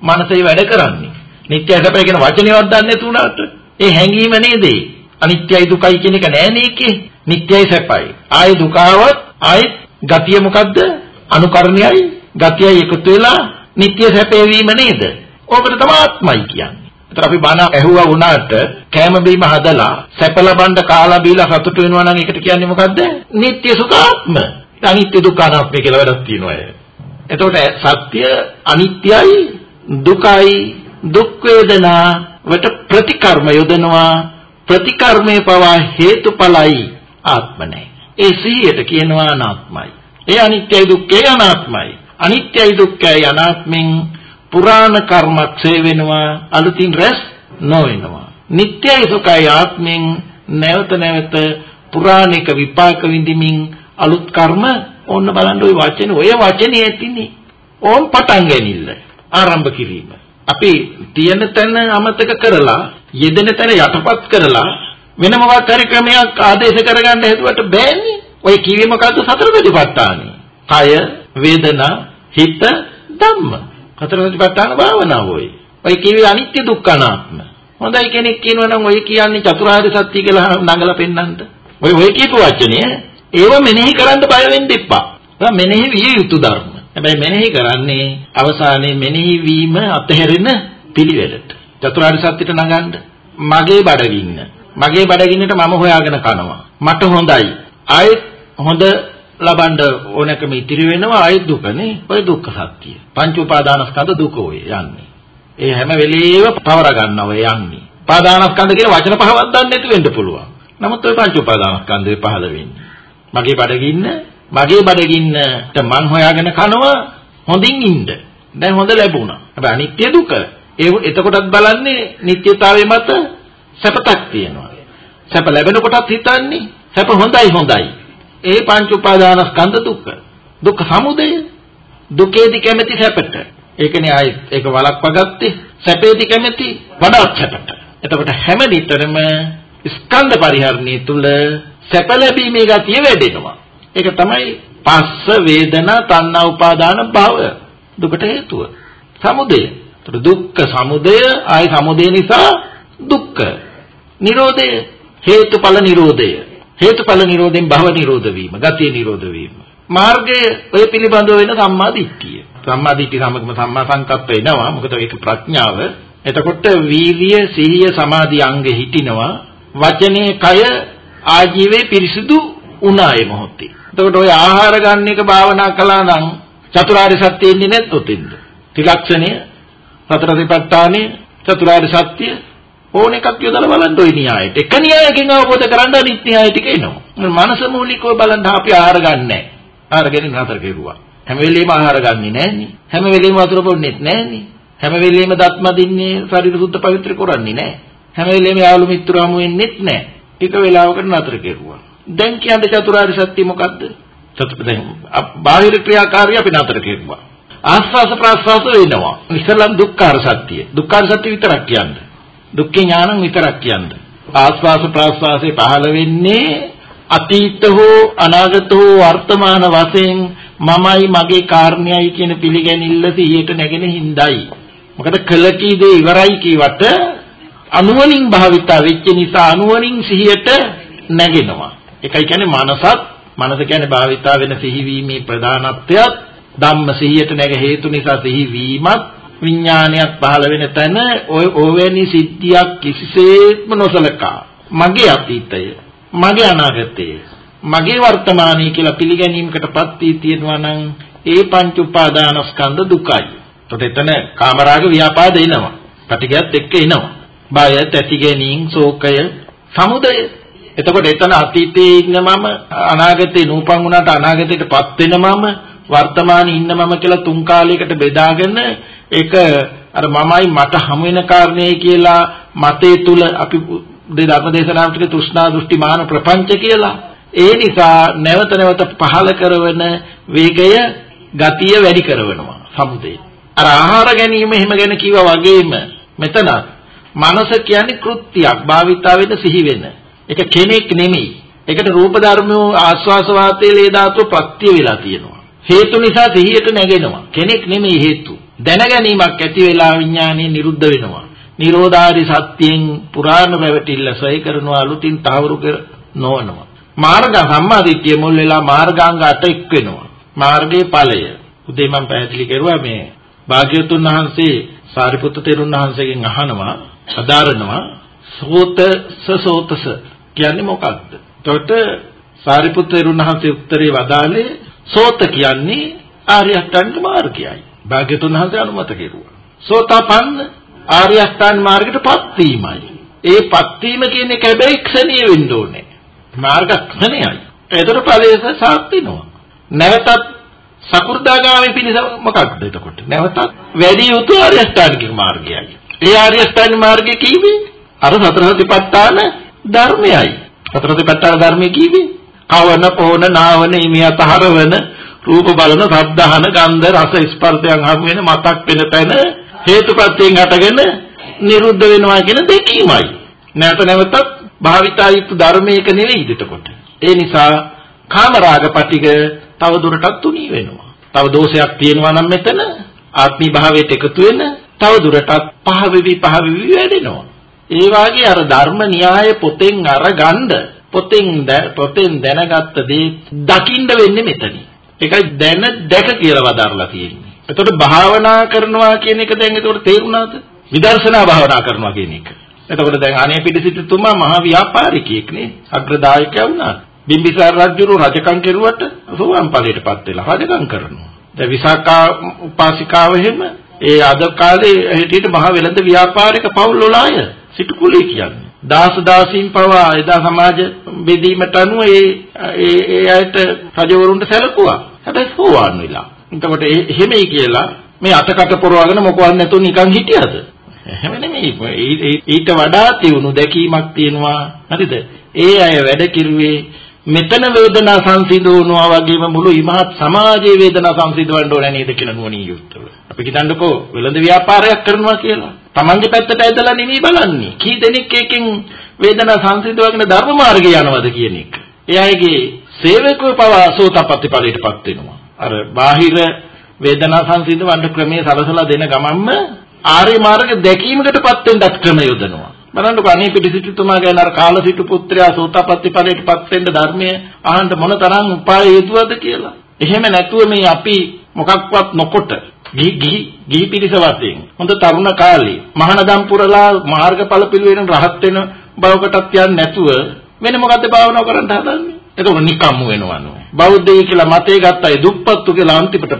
මනසේ වැඩ කරන්නේ. නිත්‍ය සැපය කියන වචනේවත් දන්නේ නැතුණාට ඒ හැඟීම නේද අනිත්‍යයි දුකයි කියන එක නෑ නේකේ. නිත්‍යයි සැපයි. ආයි දුකාවත් ආයි ගතිය මොකද්ද? අනුකරණයයි ගතියයි එකතු වෙලා නිත්‍ය සැපේ වීම නේද? ඕකට තමයි ආත්මයි කියන්නේ. ඒතර අපි බණ ඇහුවා වුණාට කෑම බීම හදලා සැප ලබන්න කාලා බීලා සතුටු වෙනවා නම් ඒකට කියන්නේ මොකද්ද? නিত্য සුඛාත්ම. අනිත්‍ය දුක්ඛ අනාත්ම කියලා වැඩක් තියෙනවා ඒ. එතකොට සත්‍ය අනිත්‍යයි දුකයි දුක් වේදනා වට ප්‍රතිකර්ම යොදනවා ප්‍රතිකර්මයේ පවා හේතුඵලයි ආත්ම නැහැ. ඒ සිහියට කියනවා අනාත්මයි. ඒ අනිත්‍යයි දුක්ඛයි අනාත්මයි. අනිත්‍යයි දුක්ඛයි අනාත්මෙන් පුරාණ කර්මක් සේ වෙනවා අලුතින් රැස් නොවෙනවා. නිට්ටයයි සුඛයි ආත්මෙන් නැවත නැවත පුරාණික විපාක විඳිමින් අලුත් කර්ම ඕන්න බලන්න ওই වචනේ ඔය වචනේ ඇතිනේ. ඕම් පටන් ගැනීමල ආරම්භ කිරීම. අපි තියෙන තැන අමතක කරලා යෙදෙන තැන යටපත් කරලා වෙන මොකක් හරි ක්‍රමයක් ආදේශ කරගන්න හැදුවට බෑනේ. ඔය කිව්වේ මොකද්ද සතර ප්‍රතිපත්තානේ. කය, වේදනා, හිත, ධම්ම. හතර සතිපට්ඨාන භාවනාව ඔය. ඔය කියවේ අනිත්‍ය දුක්ඛ අනාත්ම. හොඳයි කෙනෙක් කියනවා නම් ඔය කියන්නේ චතුරාර්ය සත්‍ය කියලා නඟලා පෙන්නන්න. ඔය ඔය කියපු වචනේ ඒව මෙනෙහි කරන්න බය වෙන්න එපා. ඒක මෙනෙහි විය යුතු ධර්ම. හැබැයි මෙනෙහි කරන්නේ අවසානයේ මෙනෙහි වීම අතහැරෙන පිළිවෙලට. චතුරාර්ය සත්‍යට නගන්න මගේ බඩගින්න. මගේ බඩගින්නට මම හොයාගෙන කනවා. මට හොඳයි. ආයෙත් හොඳ ලබන්න ඕනකම ඉතිරි වෙනවා ආයි දුකනේ. ඔය දුක්ඛ සත්‍ය. පංච උපාදානස්කන්ධ දුක ඔය යන්නේ. ඒ හැම වෙලේම පවර ගන්නව යන්නේ. උපාදානස්කන්ධ කියන වචන පහවක් දන්නේ නැති වෙන්න පුළුවන්. නමුත් ඔය පංච උපාදානස්කන්ධේ පහළ වෙන්නේ. මගේ බඩගින්න මගේ බඩගින්නට මං හොයාගෙන කනවා හොඳින් ඉන්න. දැන් හොඳ ලැබුණා. හැබැයි අනිත්‍ය දුක. ඒ එතකොටත් බලන්නේ නිත්‍යතාවයේ මත සැපතක් තියෙනවා. සැප ලැබෙනකොටත් හිතන්නේ සැප හොඳයි හොඳයි. ඒ පංච උපාදානස්කන්ධ දුක්ඛ. දුක්ඛ සමුදය. දුකේදි කැමැති සැපට. ඒකනේ ආයි ඒක වලක්වා ගත්තේ. සැපේදි කැමැති වඩාත් සැපට. එතකොට හැම විටරම ස්කන්ධ පරිහරණය තුල සැප ලැබීමේ ගතිය වැඩෙනවා. ඒක තමයි පස්ස වේදනා තණ්හා උපාදාන භව දුකට හේතුව. සමුදය. ඒතර දුක්ඛ සමුදය ආයි සමුදය නිසා දුක්ඛ. නිරෝධය හේතුඵල නිරෝධය. හේතුඵල නිරෝධයෙන් භව නිරෝධ වීම, ගතිය නිරෝධ වීම. මාර්ගය ඔය පිළිබඳව වෙන සම්මා දිට්ඨිය. සම්මා දිට්ඨිය සමගම සම්මා සංකප්ප එනවා. මොකද ඒක ප්‍රඥාව. එතකොට වීර්ය, සිහිය, සමාධි අංගෙ හිටිනවා. වචනේ කය ආජීවයේ පිරිසුදු උනායේ මොහොතේ. එතකොට ওই ආහාර ගන්න එක භාවනා කළා නම් චතුරාර්ය සත්‍ය ඉන්නේ නැත් උතින්ද. ත්‍රිලක්ෂණය, සතර විපත්තානේ, චතුරාර්ය සත්‍ය ඕන එකක් යොදලා බලන්න ওই න්‍යායට. එක න්‍යායකින් අවබෝධ කරගන්න අනිත් න්‍යාය ටික එනවා. මනස මූලිකව බලන්න අපි ආහාර ගන්නෑ. ආහාර ගැනීම නතර කෙරුවා. හැම වෙලෙම ආහාර ගන්නේ නෑනේ. හැම වෙලෙම වතුර බොන්නෙත් නෑනේ. හැම වෙලෙම දත් මදින්නේ ශරීර සුද්ධ පවිත්‍ර කරන්නේ නෑ. හැම වෙලෙම යාළු මිත්‍ර හමු වෙන්නෙත් නෑ. ටික වෙලාවකට නතර කෙරුවා. දැන් කියන්නේ චතුරාර්ය සත්‍ය මොකද්ද? චතුරාර්ය දැන් බාහිර ක්‍රියාකාරී අපි නතර කෙරුවා. ආස්වාස ප්‍රාස්වාස වෙනවා. ඉස්සලම් දුක්ඛාර සත්‍ය. දුක්ඛාර සත්‍ය විතරක් කියන්නේ. දුක්ඛ ඥානං විතරක් කියන්නේ. ආස්වාස ප්‍රාස්වාසේ පහළ වෙන්නේ අතීත හෝ අනාගත හෝ වර්තමාන වශයෙන් මමයි මගේ කාරණයයි කියන පිළිගැනිල්ල සිහියට නැගෙන හිඳයි. මොකද කළ කී දේ ඉවරයි කීවට අනුවණින් භාවිතා වෙච්ච නිසා අනුවණින් සිහියට නැගෙනවා. ඒකයි කියන්නේ මනසත් මනස කියන්නේ භාවිතා වෙන සිහිවීමේ ප්‍රධානත්වයක් ධම්ම සිහියට නැග හේතු නිසා සිහිවීමත් විඥානයක් පහළ වෙන තැන ඔය ඕවැනි සිද්ධියක් කිසිසේත්ම නොසලකා මගේ අතීතය මගේ අනාගතය මගේ වර්තමානයේ කියලා පිළිගැනීමකටපත් වී තියෙනවා නම් ඒ පංච උපාදානස්කන්ධ දුකයි. එතකොට එතන කාමරාග ව්‍යාපාද එනවා. පටිඝයත් එක්ක එනවා. බය, තැති ගැනීම, ශෝකය, සමුදය. එතකොට එතන අතීතයේ ඉන්න මම අනාගතේ නූපන් වුණාට අනාගතයටපත් වෙන මම වර්තමානයේ ඉන්න මම කියලා තුන් කාලයකට බෙදාගෙන ඒක අර මමයි මට හමු වෙන කාරණේ කියලා මතේ තුල අපි ධර්ම දේශනාවට තෘෂ්ණා දෘෂ්ටි මාන ප්‍රපංච කියලා ඒ නිසා නැවත නැවත පහල කරන වේගය ගතිය වැඩි කරනවා සමුදේ. අර ආහාර ගැනීම එහෙම ගැන කිව්වා වගේම මෙතන මනස කියන්නේ කෘත්‍යයක් භාවිතා වෙන සිහි වෙන. ඒක කෙනෙක් නෙමෙයි. ඒකට රූප ධර්මෝ ආස්වාස වාතයේ ලේ ධාතුව ප්‍රත්‍ය වෙලා තියෙනවා. හේතු නිසා සිහියට නැගෙනවා. කෙනෙක් නෙමෙයි හේතු. දැනගැනීමක් ඇති වෙලා විඥානය නිරුද්ධ වෙනවා. නිරෝධාරි සත්‍යයෙන් පුරාණ පැවටිල්ල සොය කරනවා අලුතින් තහවුරු කර නොවනවා. මාර්ග සම්මාදිට්ඨිය මුල් වෙලා මාර්ගාංග 8 එක් වෙනවා. මාර්ගයේ ඵලය. උදේ මම පැහැදිලි කරුවා මේ භාග්‍යවතුන් වහන්සේ සාරිපුත්ත තෙරුන් වහන්සේගෙන් අහනවා සදාරනවා සෝතස සෝතස කියන්නේ මොකක්ද? එතකොට සාරිපුත්ත තෙරුන් වහන්සේ උත්තරේ වදාළේ සෝත කියන්නේ ආර්ය අෂ්ටාංග මාර්ගයයි. භාග්‍යවතුන් වහන්සේ අනුමත කෙරුවා. සෝතාපන්න ආර්ය අෂ්ටාංග මාර්ගයටපත් වීමයි. ඒ පත් වීම කියන එක හැබැයි ක්ෂණීය වෙන්න ඕනේ. මාර්ගක්ෂණයයි. ඒතර ඵලයේස සාත්තිනවා. නැවතත් සකු르දාගාමි පිණිස මොකක්ද එතකොට? නැවතත් වැඩි යුතු ආර්ය අෂ්ටාංගික මාර්ගයයි. ඒ ආර්ය අෂ්ටාංගික මාර්ගය කීවේ? අර සතර සතිපට්ඨාන ධර්මයයි. සතර සතිපට්ඨාන ධර්මයේ කීවේ? කවන, පොහන, නාවන, ඉමියත හරවන, රූප බලන, ශබ්දහන, ගන්ධ, රස, ස්පර්ශයන් හමු වෙන මතක් වෙන තැන හේතුපත්‍යයෙන් හටගෙන නිරුද්ධ වෙනවා කියන දෙකීමයි. නැවත නැවතත් භාවිතා යුතු ධර්මයක නෙවෙයි එතකොට. ඒ නිසා කාමරාග පටිග තව දුරටත් තුනී වෙනවා. තව දෝෂයක් තියෙනවා නම් මෙතන ආත්මී භාවයට එකතු වෙන තව දුරටත් පහ වෙවි පහ වෙවි වැඩෙනවා. ඒ වාගේ අර ධර්ම න්‍යාය පොතෙන් අරගන්න පොතෙන් පොතෙන් දැනගත්ත දේ දකින්න වෙන්නේ මෙතනින්. ඒකයි දැන දැක කියලා වදාරලා තියෙන්නේ. එතකොට භාවනා කරනවා කියන එක දැන් එතකොට තේරුණාද? විදර්ශනා භාවනා කරනවා කියන එක. එතකොට දැන් අනේ පිටිසිටුතුමා මහා ව්‍යාපාරිකයෙක් නේ. අග්‍රදායකයා වුණා. බිම්බිසාර රජුරු රජකම් කෙරුවට සෝවාන් ඵලයටපත් වෙලා රජකම් කරනවා. දැන් විසාකා උපාසිකාව එහෙම ඒ අද කාලේ හිටියට මහ වෙළඳ ව්‍යාපාරික පවුල් වල අය සිටු කුලේ කියන්නේ. දාස දාසීන් පවා එදා සමාජ බෙදීමට අනුව ඒ ඒ ඒ අයට රජවරුන්ට සැලකුවා. හැබැයි සෝවාන් වෙලා. එතකොට එහෙමයි කියලා මේ අතකට පොරවගෙන මොකවත් නැතුව නිකන් හිටියද? එහෙම නෙමෙයි. ඊට වඩා තියුණු දැකීමක් තියෙනවා. හරිද? ඒ අය වැඩ කිරුවේ මෙතන වේදනා සංසිඳවනවා වගේම මුළු ඉමහත් සමාජයේ වේදනා සංසිඳවන්න ඕන නේද කියන නුවණින් යුක්තව. අපි හිතන්නකෝ වෙළඳ ව්‍යාපාරයක් කරනවා කියලා. Tamange පැත්තට ඇදලා නෙමෙයි බලන්නේ. කී දෙනෙක් එකෙන් වේදනා සංසිඳවගෙන ධර්ම මාර්ගේ යනවද කියන එක. එයාගේ සේවකව පවා සෝතපට්ටි ඵලයටපත් වෙනවා. අර බාහිර වේදනා සංසිඳවන්න ක්‍රමයේ සලසලා දෙන ගමන්ම ආර්ය මාර්ග දැකීමකටපත් වෙන්නත් ක්‍රම යොදනවා. බලන්නකෝ අනේ පිටිසිටුතුමා ගැන අර කාලසිටු පුත්‍රයා සෝතාපට්ටි ඵලයටපත් වෙන්න ධර්මයේ අහන්න මොන තරම් උපාය හේතුවද කියලා. එහෙම නැතුව මේ අපි මොකක්වත් නොකොට ගිහි ගිහි ගිහි පිරිස වශයෙන් හොඳ තරුණ කාලේ මහානදම් පුරලා මාර්ගඵල පිළිවෙලින් රහත් වෙන බවකටත් යන්නේ නැතුව වෙන මොකද්ද භාවනාව කරන්න හදන්නේ? එතකොට නිකම්ම වෙනවනේ. බෞද්ධයි කියලා මතේ ගත්ත අය දුප්පත්තු කියලා අන්තිමට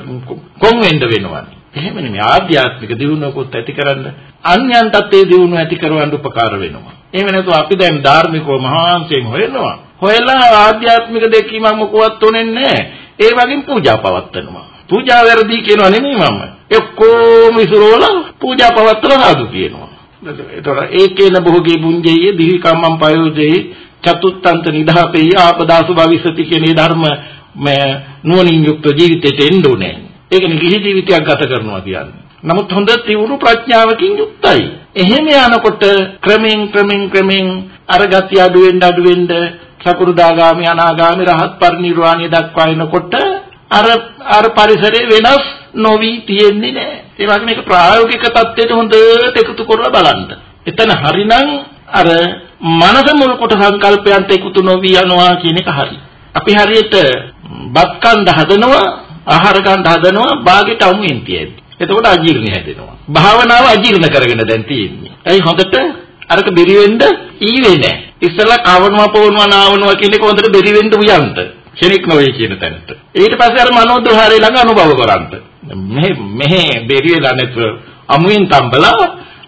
කොන් වෙන්න වෙනවනේ. එහෙම නෙමෙයි ආධ්‍යාත්මික දියුණුවකුත් ඇති කරන්න අන්‍යයන්ටත් ඒ දියුණුව ඇති කරවන්න උපකාර වෙනවා. එහෙම නැතුව අපි දැන් ධාර්මිකව මහාංශයෙන් හොයනවා. හොයලා ආධ්‍යාත්මික දෙකීමක් මොකවත් උනේ නැහැ. ඒ වගේම පූජා පවත්වනවා. පූජා වැරදි කියනවා නෙමෙයි මම. එක්කෝම ඉසුරෝලා පූජා පවත්වලා සාදු කියනවා. එතකොට ඒකේන බොහෝගේ බුඤ්ජේය දිවි කම්මං පයෝජේ චතුත්තන්ත නිදාපේ ආපදාසු භවිසති කියන ධර්ම නුවණින් යුක්ත ජීවිතයට එන්න ඕනේ. ඒකනේ ගිහි ජීවිතයක් ගත කරනවා කියන්නේ. නමුත් හොඳ තිවුණු ප්‍රඥාවකින් යුක්තයි. එහෙම යනකොට ක්‍රමෙන් ක්‍රමෙන් ක්‍රමෙන් අර ගතිය අඩු වෙන්න අඩු වෙන්න සකුරුදාගාමි අනාගාමි රහත් පරිනිර්වාණය දක්වා එනකොට අර අර පරිසරය වෙනස් නොවි තියෙන්නේ නැහැ. ඒ වගේ මේක ප්‍රායෝගික தත්ත්වයට හොඳට එකතු කරලා බලන්න. එතන හරිනම් අර මනස මුල් කොට සංකල්පයන්ට එකතු නොවි යනවා කියන එක හරි. අපි හරියට බත් කන්න හදනවා ආහාර ගන්න හදනවා බාගෙට අමුෙන් තියෙද්දි. එතකොට අජීර්ණ හැදෙනවා. භාවනාව අජීර්ණ කරගෙන දැන් තියෙන්නේ. ඇයි හොඳට අරක බෙරි වෙන්න ඊවේ නැහැ. ඉස්සෙල්ලා කවනවා පොවනවා නාවනවා කියන එක හොඳට බෙරි වෙන්න උයන්ත. කෙනෙක් නොවේ කියන තැනට. ඊට පස්සේ අර මනෝද්වාරය ළඟ අනුභව කරන්ත. මෙහෙ මෙහෙ බෙරි වෙලා නැතුව අමුෙන් තම්බලා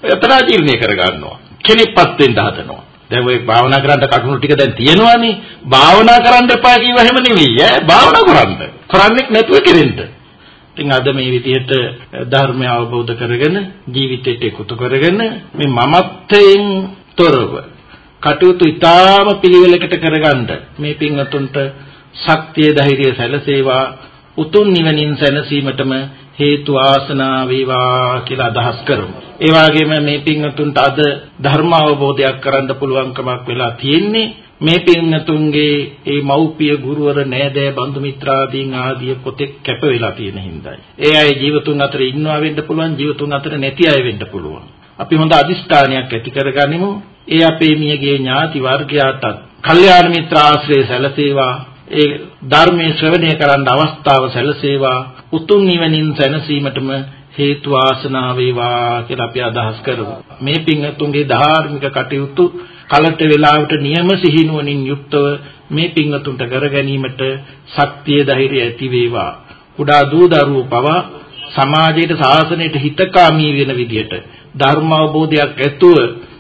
එතන අජීර්ණය කර ගන්නවා. කෙනෙක්පත් වෙන්න හදනවා. දැන් ඔය භාවනා කරන්න කටුණු ටික දැන් තියෙනවානේ. භාවනා කරන්න එපා කියව හැම නෙවෙයි ඈ. භාවනා කරන්න. කරන්නේ නැතුව කෙරෙන්න. ඉතින් අද මේ විදිහට ධර්මය අවබෝධ කරගෙන ජීවිතයට එකතු කරගෙන මේ මමත්වයෙන් තොරව කටයුතු ඊටාම පිළිවෙලකට කරගන්න මේ පින්වතුන්ට ශක්තිය ධෛර්යය සැලසේවා උතුම් නිවනින් සැනසීමටම හේතු ආසනා වේවා කියලා අදහස් කරමු. ඒ වගේම මේ පින්වතුන්ට අද ධර්ම අවබෝධයක් කරන්න පුළුවන්කමක් වෙලා තියෙන්නේ මේ පින්නතුන්ගේ ඒ මව්පිය ගුරුවර නෑදෑ බඳු මිත්‍රාදීන් ආදී කොතෙක් කැප වෙලා තියෙන හින්දායි. ඒ අය ජීවතුන් අතර ඉන්නවා වෙන්න පුළුවන් ජීවතුන් අතර නැති අය වෙන්න පුළුවන්. අපි හොඳ අදිස්ථානයක් ඇති කරගනිමු. ඒ අපේ මියගේ ඥාති වර්ගයාටත් කල්යාණ මිත්‍ර ආශ්‍රය සැලසේවා. ඒ ධර්මයේ ශ්‍රවණය කරන්න අවස්ථාව සැලසේවා. උතුම් නිවනින් සැනසීමටම හේතු ආසනාව වේවා කියලා අපි අදහස් කරමු. මේ පින්තුන්ගේ ධාර්මික කටයුතු කලට වේලාවට නියම සිහිනුවණින් යුක්තව මේ පින්වතුන්ට කර ගැනීමට ශක්තිය ධෛර්යය ඇති වේවා. කුඩා දූ දරුවෝ පවා සමාජයට සාසනයට හිතකාමී වෙන විදිහට ධර්ම අවබෝධයක් ඇතුව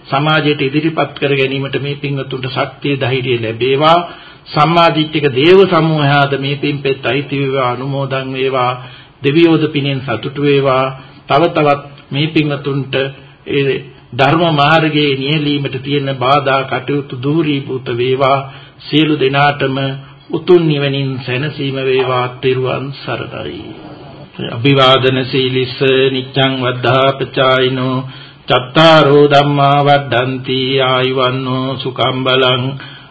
සමාජයට ඉදිරිපත් කර ගැනීමට මේ පින්වතුන්ට ශක්තිය ධෛර්යය ලැබේවා. සම්මාදිට්ඨික දේව සමූහයාද මේ පින්පෙත් අයිති වේවා අනුමෝදන් වේවා දෙවියෝද පිනෙන් සතුටු වේවා. තව තවත් මේ පින්වතුන්ට ඒ ධර්ම මාර්ගයේ නියැලීමට තියෙන බාධා කටයුතු දුරීභූත වේවා. සියලු දෙනාටම උතුම් නිවනින් සැනසීම වේවා. තෙරුවන් සරණයි. අභිවාදන සීලිස නිච්ඡං වද්ධාපචායිනෝ චත්තාරෝ ධම්මා වඩ්ඩಂತಿ ආයුවන්නෝ සුඛම් බලං